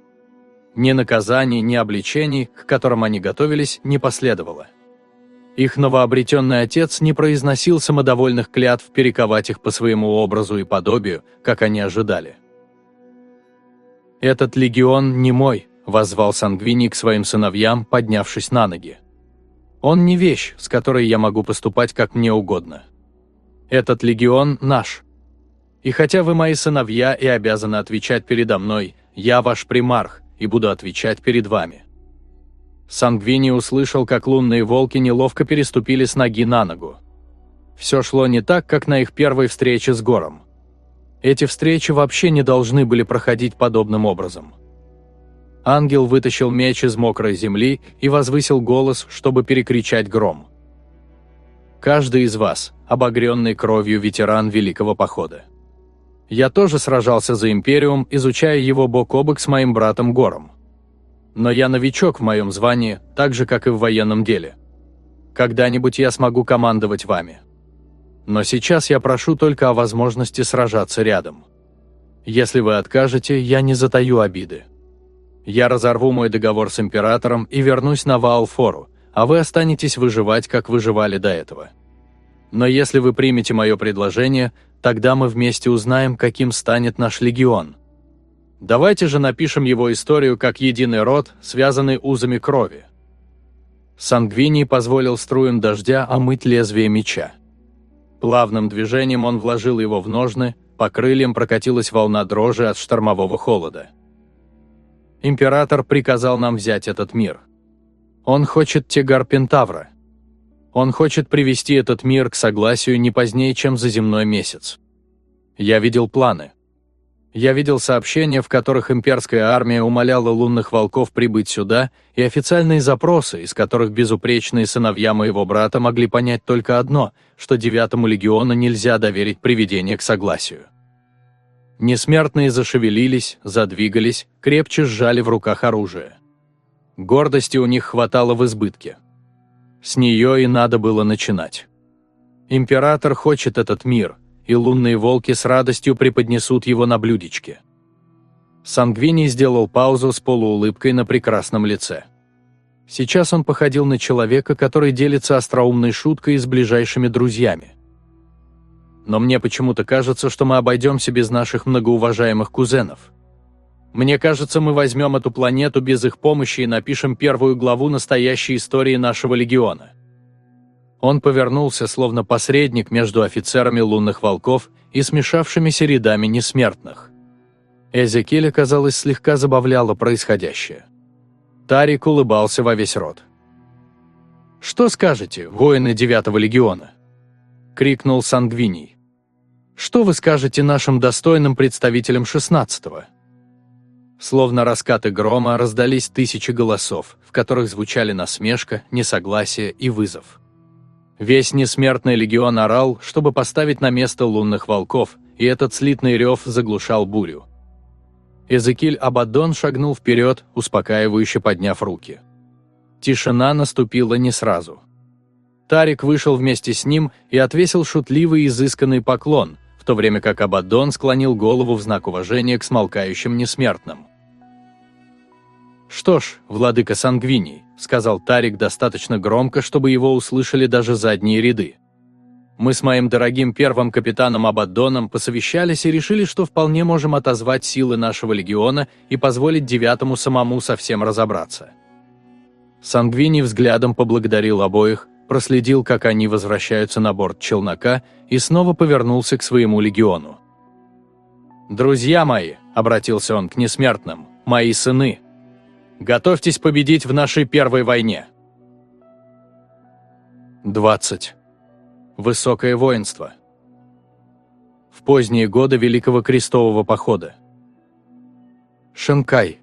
Ни наказаний, ни обличений, к которым они готовились, не последовало. Их новообретенный отец не произносил самодовольных клятв перековать их по своему образу и подобию, как они ожидали. «Этот легион не мой», – воззвал Сангвини к своим сыновьям, поднявшись на ноги. «Он не вещь, с которой я могу поступать как мне угодно. Этот легион наш. И хотя вы мои сыновья и обязаны отвечать передо мной, я ваш примарх и буду отвечать перед вами». Сангвини услышал, как лунные волки неловко переступили с ноги на ногу. Все шло не так, как на их первой встрече с Гором. Эти встречи вообще не должны были проходить подобным образом. Ангел вытащил меч из мокрой земли и возвысил голос, чтобы перекричать гром. Каждый из вас – обогренный кровью ветеран Великого Похода. Я тоже сражался за Империум, изучая его бок о бок с моим братом Гором. Но я новичок в моем звании, так же, как и в военном деле. Когда-нибудь я смогу командовать вами. Но сейчас я прошу только о возможности сражаться рядом. Если вы откажете, я не затаю обиды. Я разорву мой договор с Императором и вернусь на Ваалфору, а вы останетесь выживать, как выживали до этого. Но если вы примете мое предложение, тогда мы вместе узнаем, каким станет наш легион – Давайте же напишем его историю как единый род, связанный узами крови. Сангвини позволил струям дождя омыть лезвие меча. Плавным движением он вложил его в ножны, по крыльям прокатилась волна дрожи от штормового холода. Император приказал нам взять этот мир. Он хочет Тегар Пентавра. Он хочет привести этот мир к согласию не позднее, чем за земной месяц. Я видел планы. Я видел сообщения, в которых имперская армия умоляла лунных волков прибыть сюда, и официальные запросы, из которых безупречные сыновья моего брата могли понять только одно, что девятому легиону нельзя доверить приведение к согласию. Несмертные зашевелились, задвигались, крепче сжали в руках оружие. Гордости у них хватало в избытке. С нее и надо было начинать. Император хочет этот мир – и лунные волки с радостью преподнесут его на блюдечке. Сангвини сделал паузу с полуулыбкой на прекрасном лице. Сейчас он походил на человека, который делится остроумной шуткой с ближайшими друзьями. Но мне почему-то кажется, что мы обойдемся без наших многоуважаемых кузенов. Мне кажется, мы возьмем эту планету без их помощи и напишем первую главу настоящей истории нашего легиона. Он повернулся, словно посредник между офицерами лунных волков и смешавшимися рядами несмертных. Эзекиля, казалось, слегка забавляло происходящее. Тарик улыбался во весь рот. «Что скажете, воины девятого легиона?» — крикнул Сангвиний. «Что вы скажете нашим достойным представителям шестнадцатого?» Словно раскаты грома раздались тысячи голосов, в которых звучали насмешка, несогласие и вызов. Весь несмертный легион орал, чтобы поставить на место лунных волков, и этот слитный рев заглушал бурю. Эзекиль Абаддон шагнул вперед, успокаивающе подняв руки. Тишина наступила не сразу. Тарик вышел вместе с ним и отвесил шутливый изысканный поклон, в то время как Абаддон склонил голову в знак уважения к смолкающим несмертным. «Что ж, владыка Сангвиний», — сказал Тарик достаточно громко, чтобы его услышали даже задние ряды. «Мы с моим дорогим первым капитаном Абаддоном посовещались и решили, что вполне можем отозвать силы нашего легиона и позволить девятому самому совсем разобраться». Сангвини взглядом поблагодарил обоих, проследил, как они возвращаются на борт челнока и снова повернулся к своему легиону. «Друзья мои», — обратился он к несмертным, — «мои сыны, Готовьтесь победить в нашей первой войне. 20. Высокое воинство. В поздние годы Великого Крестового Похода. Шенкай.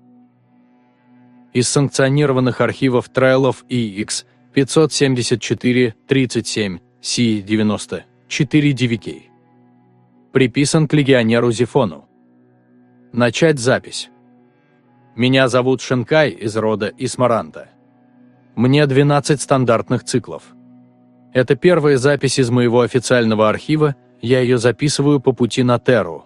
Из санкционированных архивов Трайлов ИX 574-37 Си-90 4 DVK. Приписан к легионеру Зифону. Начать запись. Меня зовут Шенкай из рода Исмаранта. Мне 12 стандартных циклов. Это первая запись из моего официального архива, я ее записываю по пути на Терру.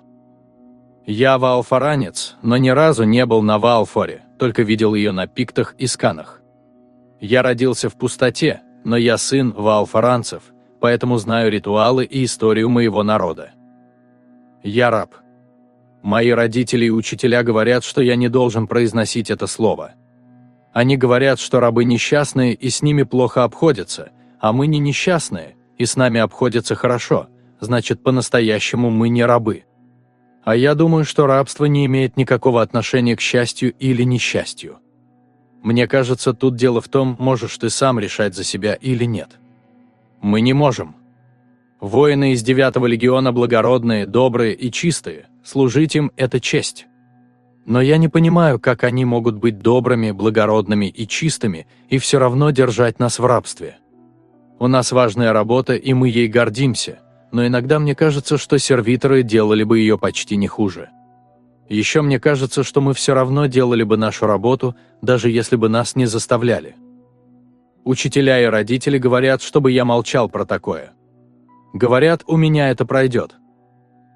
Я ваалфаранец, но ни разу не был на Ваалфоре, только видел ее на пиктах и сканах. Я родился в пустоте, но я сын ваалфаранцев, поэтому знаю ритуалы и историю моего народа. Я раб. Мои родители и учителя говорят, что я не должен произносить это слово. Они говорят, что рабы несчастные и с ними плохо обходятся, а мы не несчастные, и с нами обходятся хорошо, значит, по-настоящему мы не рабы. А я думаю, что рабство не имеет никакого отношения к счастью или несчастью. Мне кажется, тут дело в том, можешь ты сам решать за себя или нет. Мы не можем. Воины из девятого легиона благородные, добрые и чистые – служить им – это честь. Но я не понимаю, как они могут быть добрыми, благородными и чистыми и все равно держать нас в рабстве. У нас важная работа, и мы ей гордимся, но иногда мне кажется, что сервиторы делали бы ее почти не хуже. Еще мне кажется, что мы все равно делали бы нашу работу, даже если бы нас не заставляли. Учителя и родители говорят, чтобы я молчал про такое. Говорят, у меня это пройдет.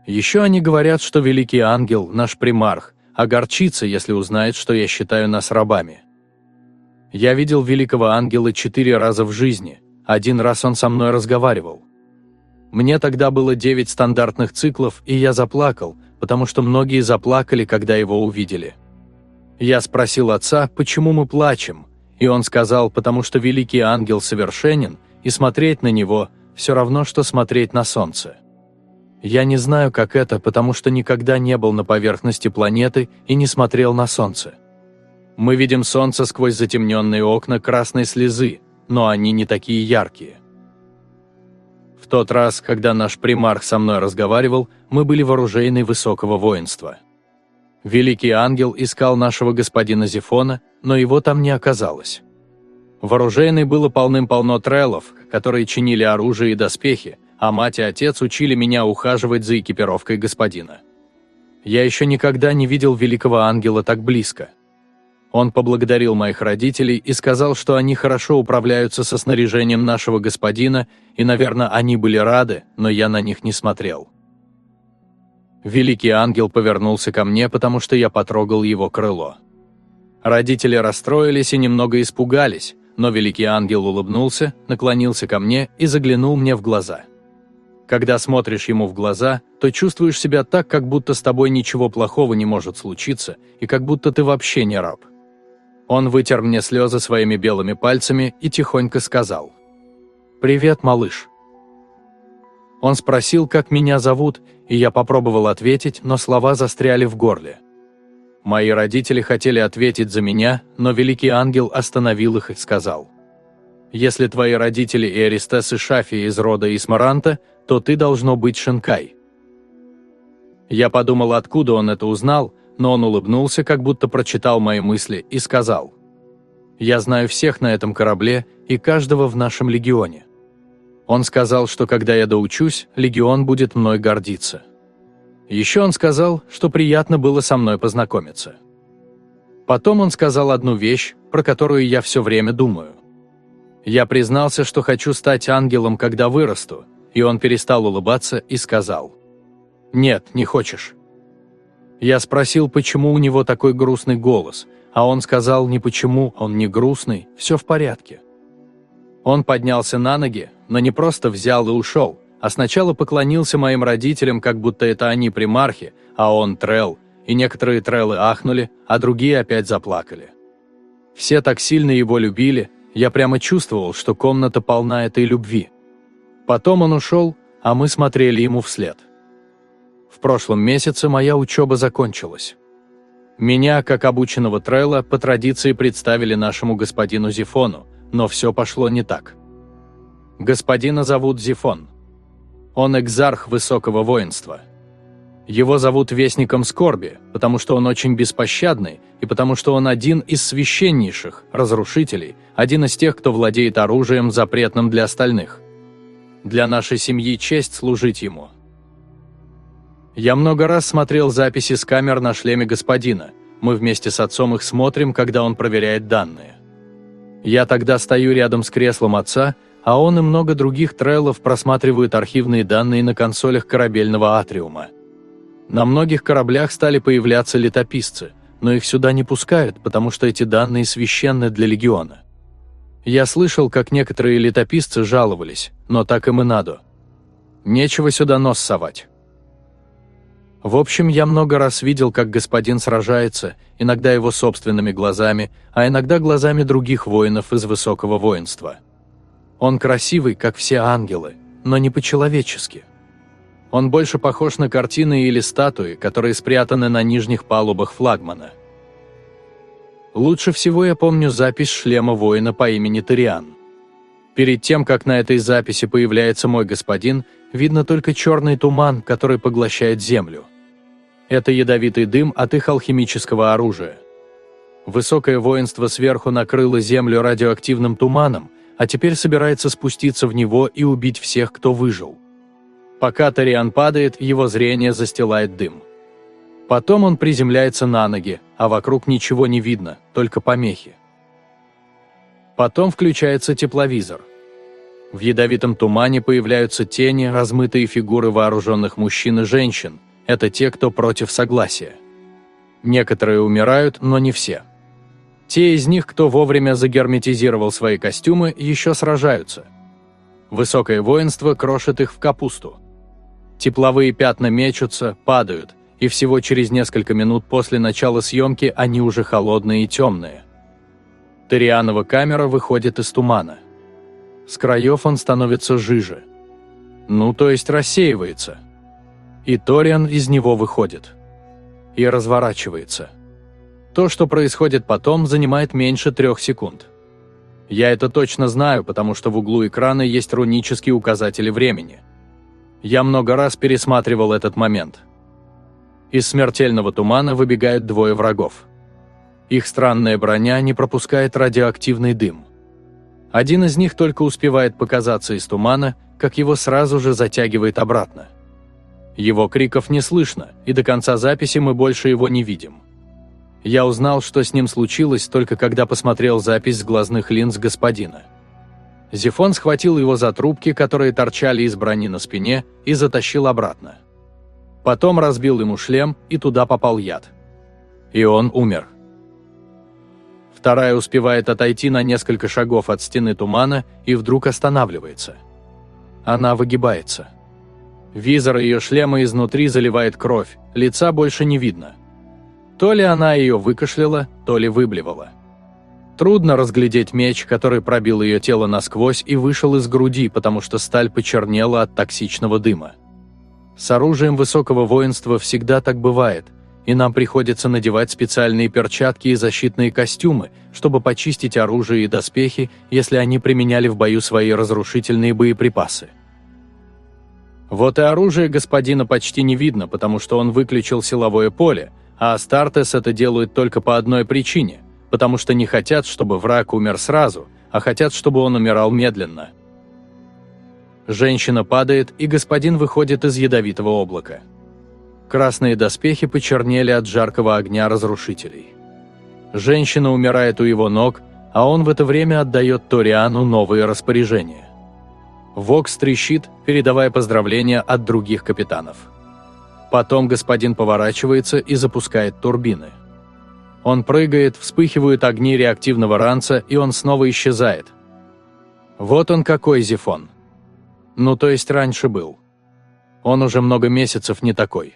Еще они говорят, что великий ангел, наш примарх, огорчится, если узнает, что я считаю нас рабами. Я видел великого ангела четыре раза в жизни, один раз он со мной разговаривал. Мне тогда было девять стандартных циклов, и я заплакал, потому что многие заплакали, когда его увидели. Я спросил отца, почему мы плачем, и он сказал, потому что великий ангел совершенен, и смотреть на него – все равно, что смотреть на солнце. Я не знаю, как это, потому что никогда не был на поверхности планеты и не смотрел на Солнце. Мы видим Солнце сквозь затемненные окна красной слезы, но они не такие яркие. В тот раз, когда наш примарх со мной разговаривал, мы были вооружены высокого воинства. Великий ангел искал нашего господина Зефона, но его там не оказалось. Вооруженный было полным-полно треллов, которые чинили оружие и доспехи, а мать и отец учили меня ухаживать за экипировкой господина. Я еще никогда не видел великого ангела так близко. Он поблагодарил моих родителей и сказал, что они хорошо управляются со снаряжением нашего господина, и, наверное, они были рады, но я на них не смотрел. Великий ангел повернулся ко мне, потому что я потрогал его крыло. Родители расстроились и немного испугались, но великий ангел улыбнулся, наклонился ко мне и заглянул мне в глаза. Когда смотришь ему в глаза, то чувствуешь себя так, как будто с тобой ничего плохого не может случиться, и как будто ты вообще не раб. Он вытер мне слезы своими белыми пальцами и тихонько сказал «Привет, малыш». Он спросил, как меня зовут, и я попробовал ответить, но слова застряли в горле. Мои родители хотели ответить за меня, но великий ангел остановил их и сказал «Если твои родители и Аристес и Шафи из рода Исмаранта, то ты должно быть Шенкай». Я подумал, откуда он это узнал, но он улыбнулся, как будто прочитал мои мысли, и сказал, «Я знаю всех на этом корабле и каждого в нашем легионе». Он сказал, что когда я доучусь, легион будет мной гордиться. Еще он сказал, что приятно было со мной познакомиться. Потом он сказал одну вещь, про которую я все время думаю. Я признался, что хочу стать ангелом, когда вырасту, и он перестал улыбаться и сказал. «Нет, не хочешь». Я спросил, почему у него такой грустный голос, а он сказал не почему, он не грустный, все в порядке. Он поднялся на ноги, но не просто взял и ушел, а сначала поклонился моим родителям, как будто это они примархи, а он трел, и некоторые трелы ахнули, а другие опять заплакали. Все так сильно его любили, я прямо чувствовал, что комната полна этой любви. Потом он ушел, а мы смотрели ему вслед. В прошлом месяце моя учеба закончилась. Меня, как обученного Трелла, по традиции представили нашему господину Зифону, но все пошло не так. Господина зовут Зифон. Он экзарх высокого воинства. Его зовут Вестником Скорби, потому что он очень беспощадный, и потому что он один из священнейших, разрушителей, один из тех, кто владеет оружием, запретным для остальных – Для нашей семьи честь служить ему. Я много раз смотрел записи с камер на шлеме господина. Мы вместе с отцом их смотрим, когда он проверяет данные. Я тогда стою рядом с креслом отца, а он и много других трейлов просматривают архивные данные на консолях корабельного атриума. На многих кораблях стали появляться летописцы, но их сюда не пускают, потому что эти данные священны для легиона. Я слышал, как некоторые летописцы жаловались, но так им и надо. Нечего сюда нос совать. В общем, я много раз видел, как господин сражается, иногда его собственными глазами, а иногда глазами других воинов из высокого воинства. Он красивый, как все ангелы, но не по-человечески. Он больше похож на картины или статуи, которые спрятаны на нижних палубах флагмана. Лучше всего я помню запись шлема воина по имени Ториан. Перед тем, как на этой записи появляется мой господин, видно только черный туман, который поглощает землю. Это ядовитый дым от их алхимического оружия. Высокое воинство сверху накрыло землю радиоактивным туманом, а теперь собирается спуститься в него и убить всех, кто выжил. Пока Ториан падает, его зрение застилает дым. Потом он приземляется на ноги, а вокруг ничего не видно, только помехи. Потом включается тепловизор. В ядовитом тумане появляются тени, размытые фигуры вооруженных мужчин и женщин. Это те, кто против согласия. Некоторые умирают, но не все. Те из них, кто вовремя загерметизировал свои костюмы, еще сражаются. Высокое воинство крошит их в капусту. Тепловые пятна мечутся, падают, и всего через несколько минут после начала съемки они уже холодные и темные. Торианова камера выходит из тумана. С краев он становится жиже. Ну, то есть рассеивается. И Ториан из него выходит. И разворачивается. То, что происходит потом, занимает меньше трех секунд. Я это точно знаю, потому что в углу экрана есть рунические указатели времени – я много раз пересматривал этот момент. Из смертельного тумана выбегают двое врагов. Их странная броня не пропускает радиоактивный дым. Один из них только успевает показаться из тумана, как его сразу же затягивает обратно. Его криков не слышно, и до конца записи мы больше его не видим. Я узнал, что с ним случилось, только когда посмотрел запись с глазных линз господина. Зефон схватил его за трубки, которые торчали из брони на спине, и затащил обратно. Потом разбил ему шлем, и туда попал яд. И он умер. Вторая успевает отойти на несколько шагов от стены тумана и вдруг останавливается. Она выгибается. Визор ее шлема изнутри заливает кровь, лица больше не видно. То ли она ее выкашляла, то ли выблевала. Трудно разглядеть меч, который пробил ее тело насквозь и вышел из груди, потому что сталь почернела от токсичного дыма. С оружием высокого воинства всегда так бывает, и нам приходится надевать специальные перчатки и защитные костюмы, чтобы почистить оружие и доспехи, если они применяли в бою свои разрушительные боеприпасы. Вот и оружие господина почти не видно, потому что он выключил силовое поле, а Астартес это делают только по одной причине – потому что не хотят, чтобы враг умер сразу, а хотят, чтобы он умирал медленно. Женщина падает, и господин выходит из ядовитого облака. Красные доспехи почернели от жаркого огня разрушителей. Женщина умирает у его ног, а он в это время отдает Ториану новые распоряжения. Вокс трещит, передавая поздравления от других капитанов. Потом господин поворачивается и запускает турбины. Он прыгает, вспыхивают огни реактивного ранца, и он снова исчезает. Вот он какой Зефон. Ну, то есть раньше был. Он уже много месяцев не такой.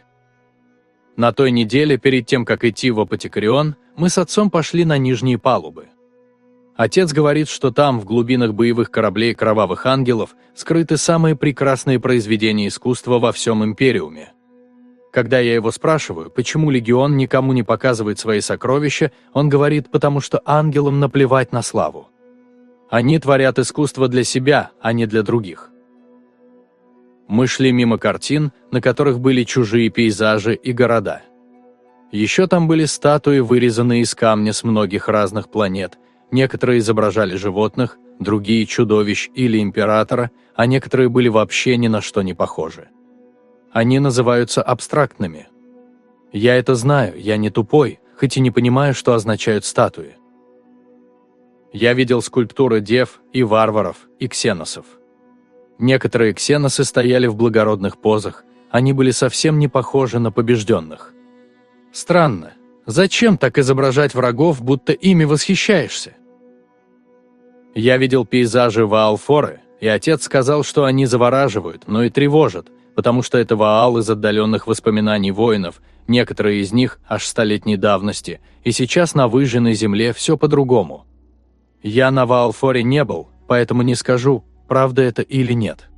На той неделе, перед тем, как идти в Апотекарион, мы с отцом пошли на нижние палубы. Отец говорит, что там, в глубинах боевых кораблей Кровавых Ангелов, скрыты самые прекрасные произведения искусства во всем Империуме. Когда я его спрашиваю, почему легион никому не показывает свои сокровища, он говорит, потому что ангелам наплевать на славу. Они творят искусство для себя, а не для других. Мы шли мимо картин, на которых были чужие пейзажи и города. Еще там были статуи, вырезанные из камня с многих разных планет, некоторые изображали животных, другие чудовищ или императора, а некоторые были вообще ни на что не похожи. Они называются абстрактными. Я это знаю, я не тупой, хоть и не понимаю, что означают статуи. Я видел скульптуры дев и варваров, и ксеносов. Некоторые ксеносы стояли в благородных позах, они были совсем не похожи на побежденных. Странно, зачем так изображать врагов, будто ими восхищаешься? Я видел пейзажи Ваалфоры, и отец сказал, что они завораживают, но и тревожат, потому что это Ваал из отдаленных воспоминаний воинов, некоторые из них аж столетней давности, и сейчас на выжженной земле все по-другому. Я на Ваалфоре не был, поэтому не скажу, правда это или нет.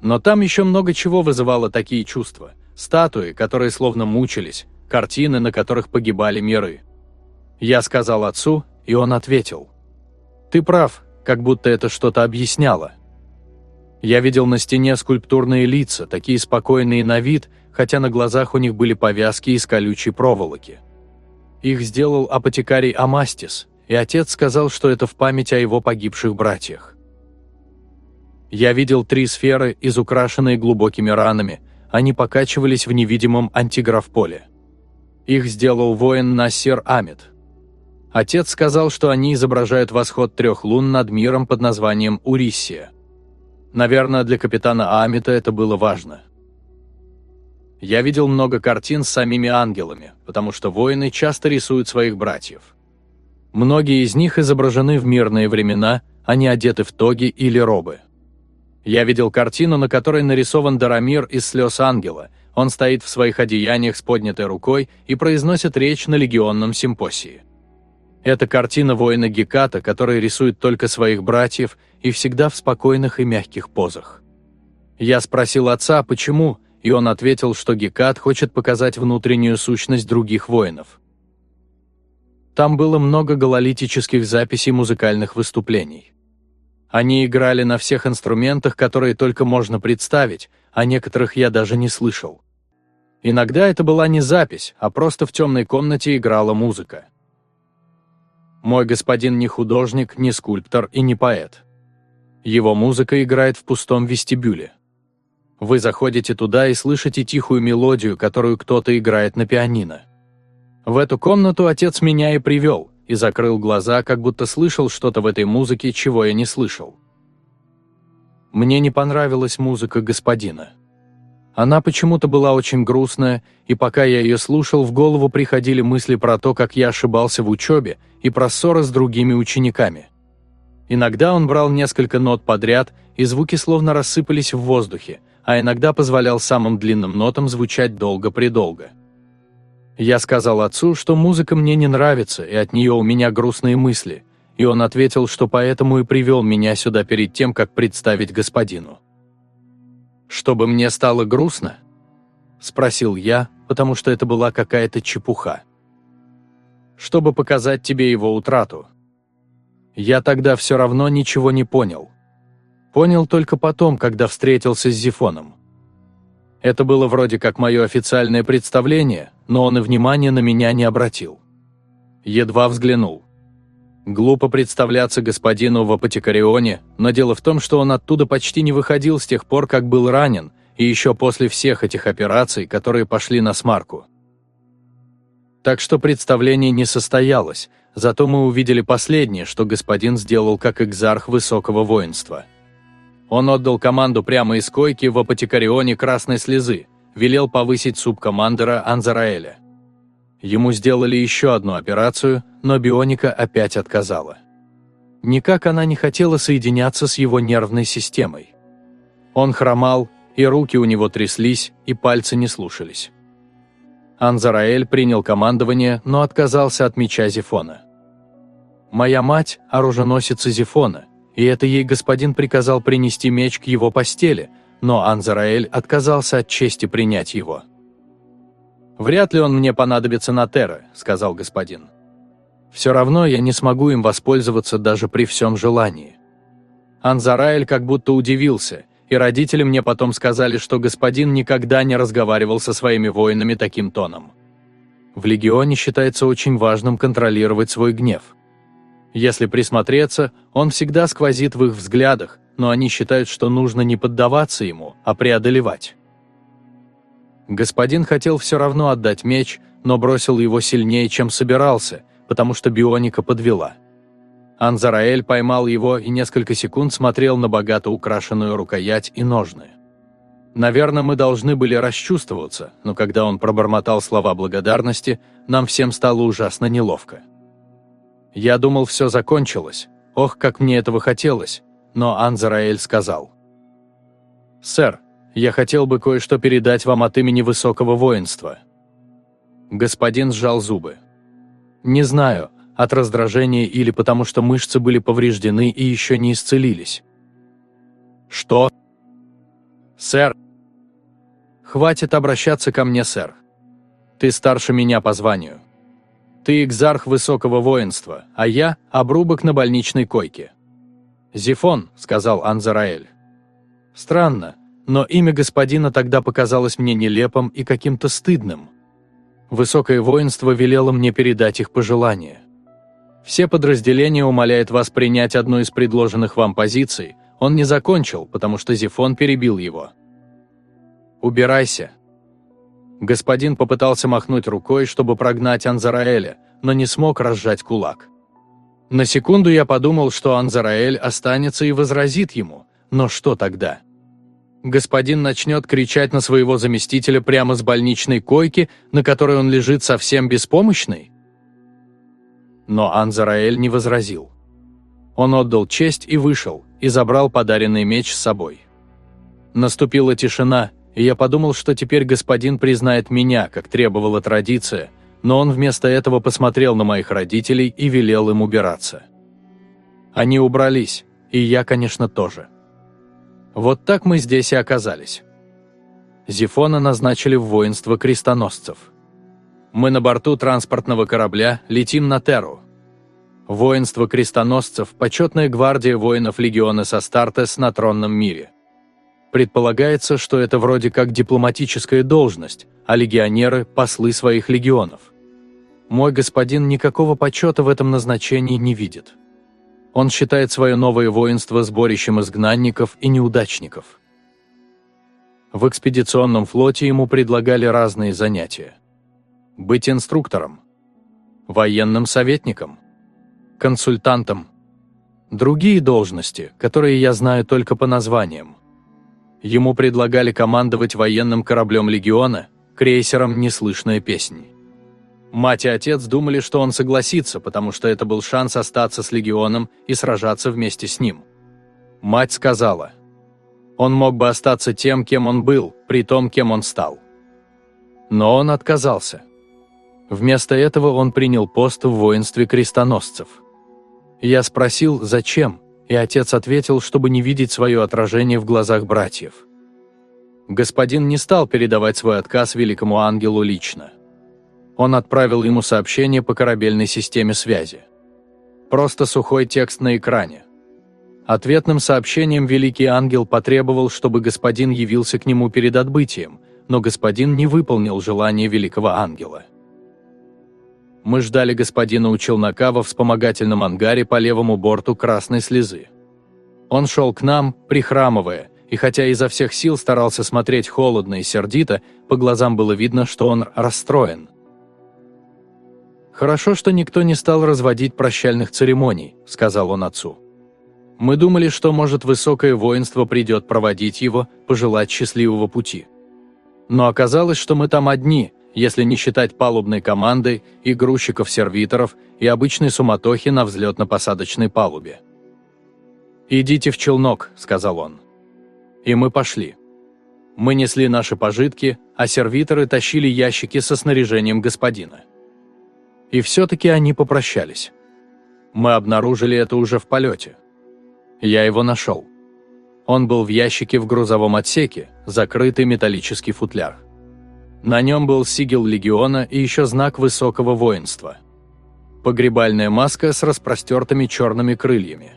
Но там еще много чего вызывало такие чувства. Статуи, которые словно мучились, картины, на которых погибали миры. Я сказал отцу, и он ответил. «Ты прав, как будто это что-то объясняло. Я видел на стене скульптурные лица, такие спокойные на вид, хотя на глазах у них были повязки из колючей проволоки. Их сделал апотекарий Амастис, и отец сказал, что это в память о его погибших братьях. Я видел три сферы, изукрашенные глубокими ранами, они покачивались в невидимом антиграфполе. Их сделал воин Насир Амид. Отец сказал, что они изображают восход трех лун над миром под названием Уриссия. Наверное, для капитана Амита это было важно. Я видел много картин с самими ангелами, потому что воины часто рисуют своих братьев. Многие из них изображены в мирные времена, они одеты в тоги или робы. Я видел картину, на которой нарисован Дарамир из слез ангела. Он стоит в своих одеяниях с поднятой рукой и произносит речь на легионном симпосии. Это картина воина Геката, который рисует только своих братьев и всегда в спокойных и мягких позах. Я спросил отца, почему, и он ответил, что Гекат хочет показать внутреннюю сущность других воинов. Там было много гололитических записей музыкальных выступлений. Они играли на всех инструментах, которые только можно представить, а некоторых я даже не слышал. Иногда это была не запись, а просто в темной комнате играла музыка. Мой господин не художник, не скульптор и не поэт. Его музыка играет в пустом вестибюле. Вы заходите туда и слышите тихую мелодию, которую кто-то играет на пианино. В эту комнату отец меня и привел, и закрыл глаза, как будто слышал что-то в этой музыке, чего я не слышал. Мне не понравилась музыка господина. Она почему-то была очень грустная, и пока я ее слушал, в голову приходили мысли про то, как я ошибался в учебе, и про ссоры с другими учениками. Иногда он брал несколько нот подряд, и звуки словно рассыпались в воздухе, а иногда позволял самым длинным нотам звучать долго-предолго. Я сказал отцу, что музыка мне не нравится, и от нее у меня грустные мысли, и он ответил, что поэтому и привел меня сюда перед тем, как представить господину. «Чтобы мне стало грустно?» – спросил я, потому что это была какая-то чепуха. «Чтобы показать тебе его утрату». Я тогда все равно ничего не понял. Понял только потом, когда встретился с Зифоном. Это было вроде как мое официальное представление, но он и внимания на меня не обратил. Едва взглянул. Глупо представляться господину в апотекарионе, но дело в том, что он оттуда почти не выходил с тех пор, как был ранен, и еще после всех этих операций, которые пошли на смарку. Так что представление не состоялось, зато мы увидели последнее, что господин сделал как экзарх высокого воинства. Он отдал команду прямо из койки в апотекарионе красной слезы, велел повысить субкомандера Анзараэля. Ему сделали еще одну операцию, но бионика опять отказала. Никак она не хотела соединяться с его нервной системой. Он хромал, и руки у него тряслись, и пальцы не слушались. Анзараэль принял командование, но отказался от меча Зефона. «Моя мать – оруженосица Зефона, и это ей господин приказал принести меч к его постели, но Анзараэль отказался от чести принять его». «Вряд ли он мне понадобится на Терра», — сказал господин. «Все равно я не смогу им воспользоваться даже при всем желании». Анзараэль как будто удивился, и родители мне потом сказали, что господин никогда не разговаривал со своими воинами таким тоном. В легионе считается очень важным контролировать свой гнев. Если присмотреться, он всегда сквозит в их взглядах, но они считают, что нужно не поддаваться ему, а преодолевать. Господин хотел все равно отдать меч, но бросил его сильнее, чем собирался, потому что бионика подвела. Анзараэль поймал его и несколько секунд смотрел на богато украшенную рукоять и ножны. Наверное, мы должны были расчувствоваться, но когда он пробормотал слова благодарности, нам всем стало ужасно неловко. Я думал, все закончилось. Ох, как мне этого хотелось. Но Анзараэль сказал. «Сэр, я хотел бы кое-что передать вам от имени высокого воинства». Господин сжал зубы. «Не знаю, от раздражения или потому что мышцы были повреждены и еще не исцелились». «Что?» «Сэр!» «Хватит обращаться ко мне, сэр. Ты старше меня по званию. Ты экзарх высокого воинства, а я – обрубок на больничной койке». «Зифон», – сказал Анзараэль. «Странно, но имя господина тогда показалось мне нелепым и каким-то стыдным. Высокое воинство велело мне передать их пожелания. Все подразделения умоляют вас принять одну из предложенных вам позиций, он не закончил, потому что Зифон перебил его. «Убирайся!» Господин попытался махнуть рукой, чтобы прогнать Анзараэля, но не смог разжать кулак. На секунду я подумал, что Анзараэль останется и возразит ему, но что тогда? Господин начнет кричать на своего заместителя прямо с больничной койки, на которой он лежит совсем беспомощный? Но Анзараэль не возразил. Он отдал честь и вышел, и забрал подаренный меч с собой. Наступила тишина, и я подумал, что теперь господин признает меня, как требовала традиция, но он вместо этого посмотрел на моих родителей и велел им убираться. Они убрались, и я, конечно, тоже. Вот так мы здесь и оказались. Зифона назначили в воинство крестоносцев. Мы на борту транспортного корабля летим на Терру, Воинство крестоносцев – почетная гвардия воинов легиона Састартес на тронном мире. Предполагается, что это вроде как дипломатическая должность, а легионеры – послы своих легионов. Мой господин никакого почета в этом назначении не видит. Он считает свое новое воинство сборищем изгнанников и неудачников. В экспедиционном флоте ему предлагали разные занятия. Быть инструктором, военным советником – консультантом. Другие должности, которые я знаю только по названиям. Ему предлагали командовать военным кораблем легиона, крейсером «Неслышная песня». Мать и отец думали, что он согласится, потому что это был шанс остаться с легионом и сражаться вместе с ним. Мать сказала, он мог бы остаться тем, кем он был, при том, кем он стал. Но он отказался. Вместо этого он принял пост в воинстве крестоносцев – я спросил, зачем, и отец ответил, чтобы не видеть свое отражение в глазах братьев. Господин не стал передавать свой отказ великому ангелу лично. Он отправил ему сообщение по корабельной системе связи. Просто сухой текст на экране. Ответным сообщением великий ангел потребовал, чтобы господин явился к нему перед отбытием, но господин не выполнил желание великого ангела. Мы ждали господина у челнока во вспомогательном ангаре по левому борту красной слезы. Он шел к нам, прихрамывая, и хотя изо всех сил старался смотреть холодно и сердито, по глазам было видно, что он расстроен. «Хорошо, что никто не стал разводить прощальных церемоний», — сказал он отцу. «Мы думали, что, может, высокое воинство придет проводить его, пожелать счастливого пути. Но оказалось, что мы там одни, если не считать палубной команды, и грузчиков-сервиторов и обычной суматохи на взлетно-посадочной палубе. «Идите в челнок», — сказал он. И мы пошли. Мы несли наши пожитки, а сервиторы тащили ящики со снаряжением господина. И все-таки они попрощались. Мы обнаружили это уже в полете. Я его нашел. Он был в ящике в грузовом отсеке, закрытый металлический футляр. На нем был сигил легиона и еще знак высокого воинства. Погребальная маска с распростертыми черными крыльями.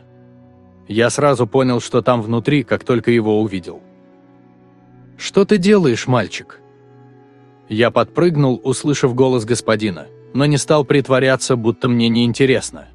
Я сразу понял, что там внутри, как только его увидел. «Что ты делаешь, мальчик?» Я подпрыгнул, услышав голос господина, но не стал притворяться, будто мне неинтересно.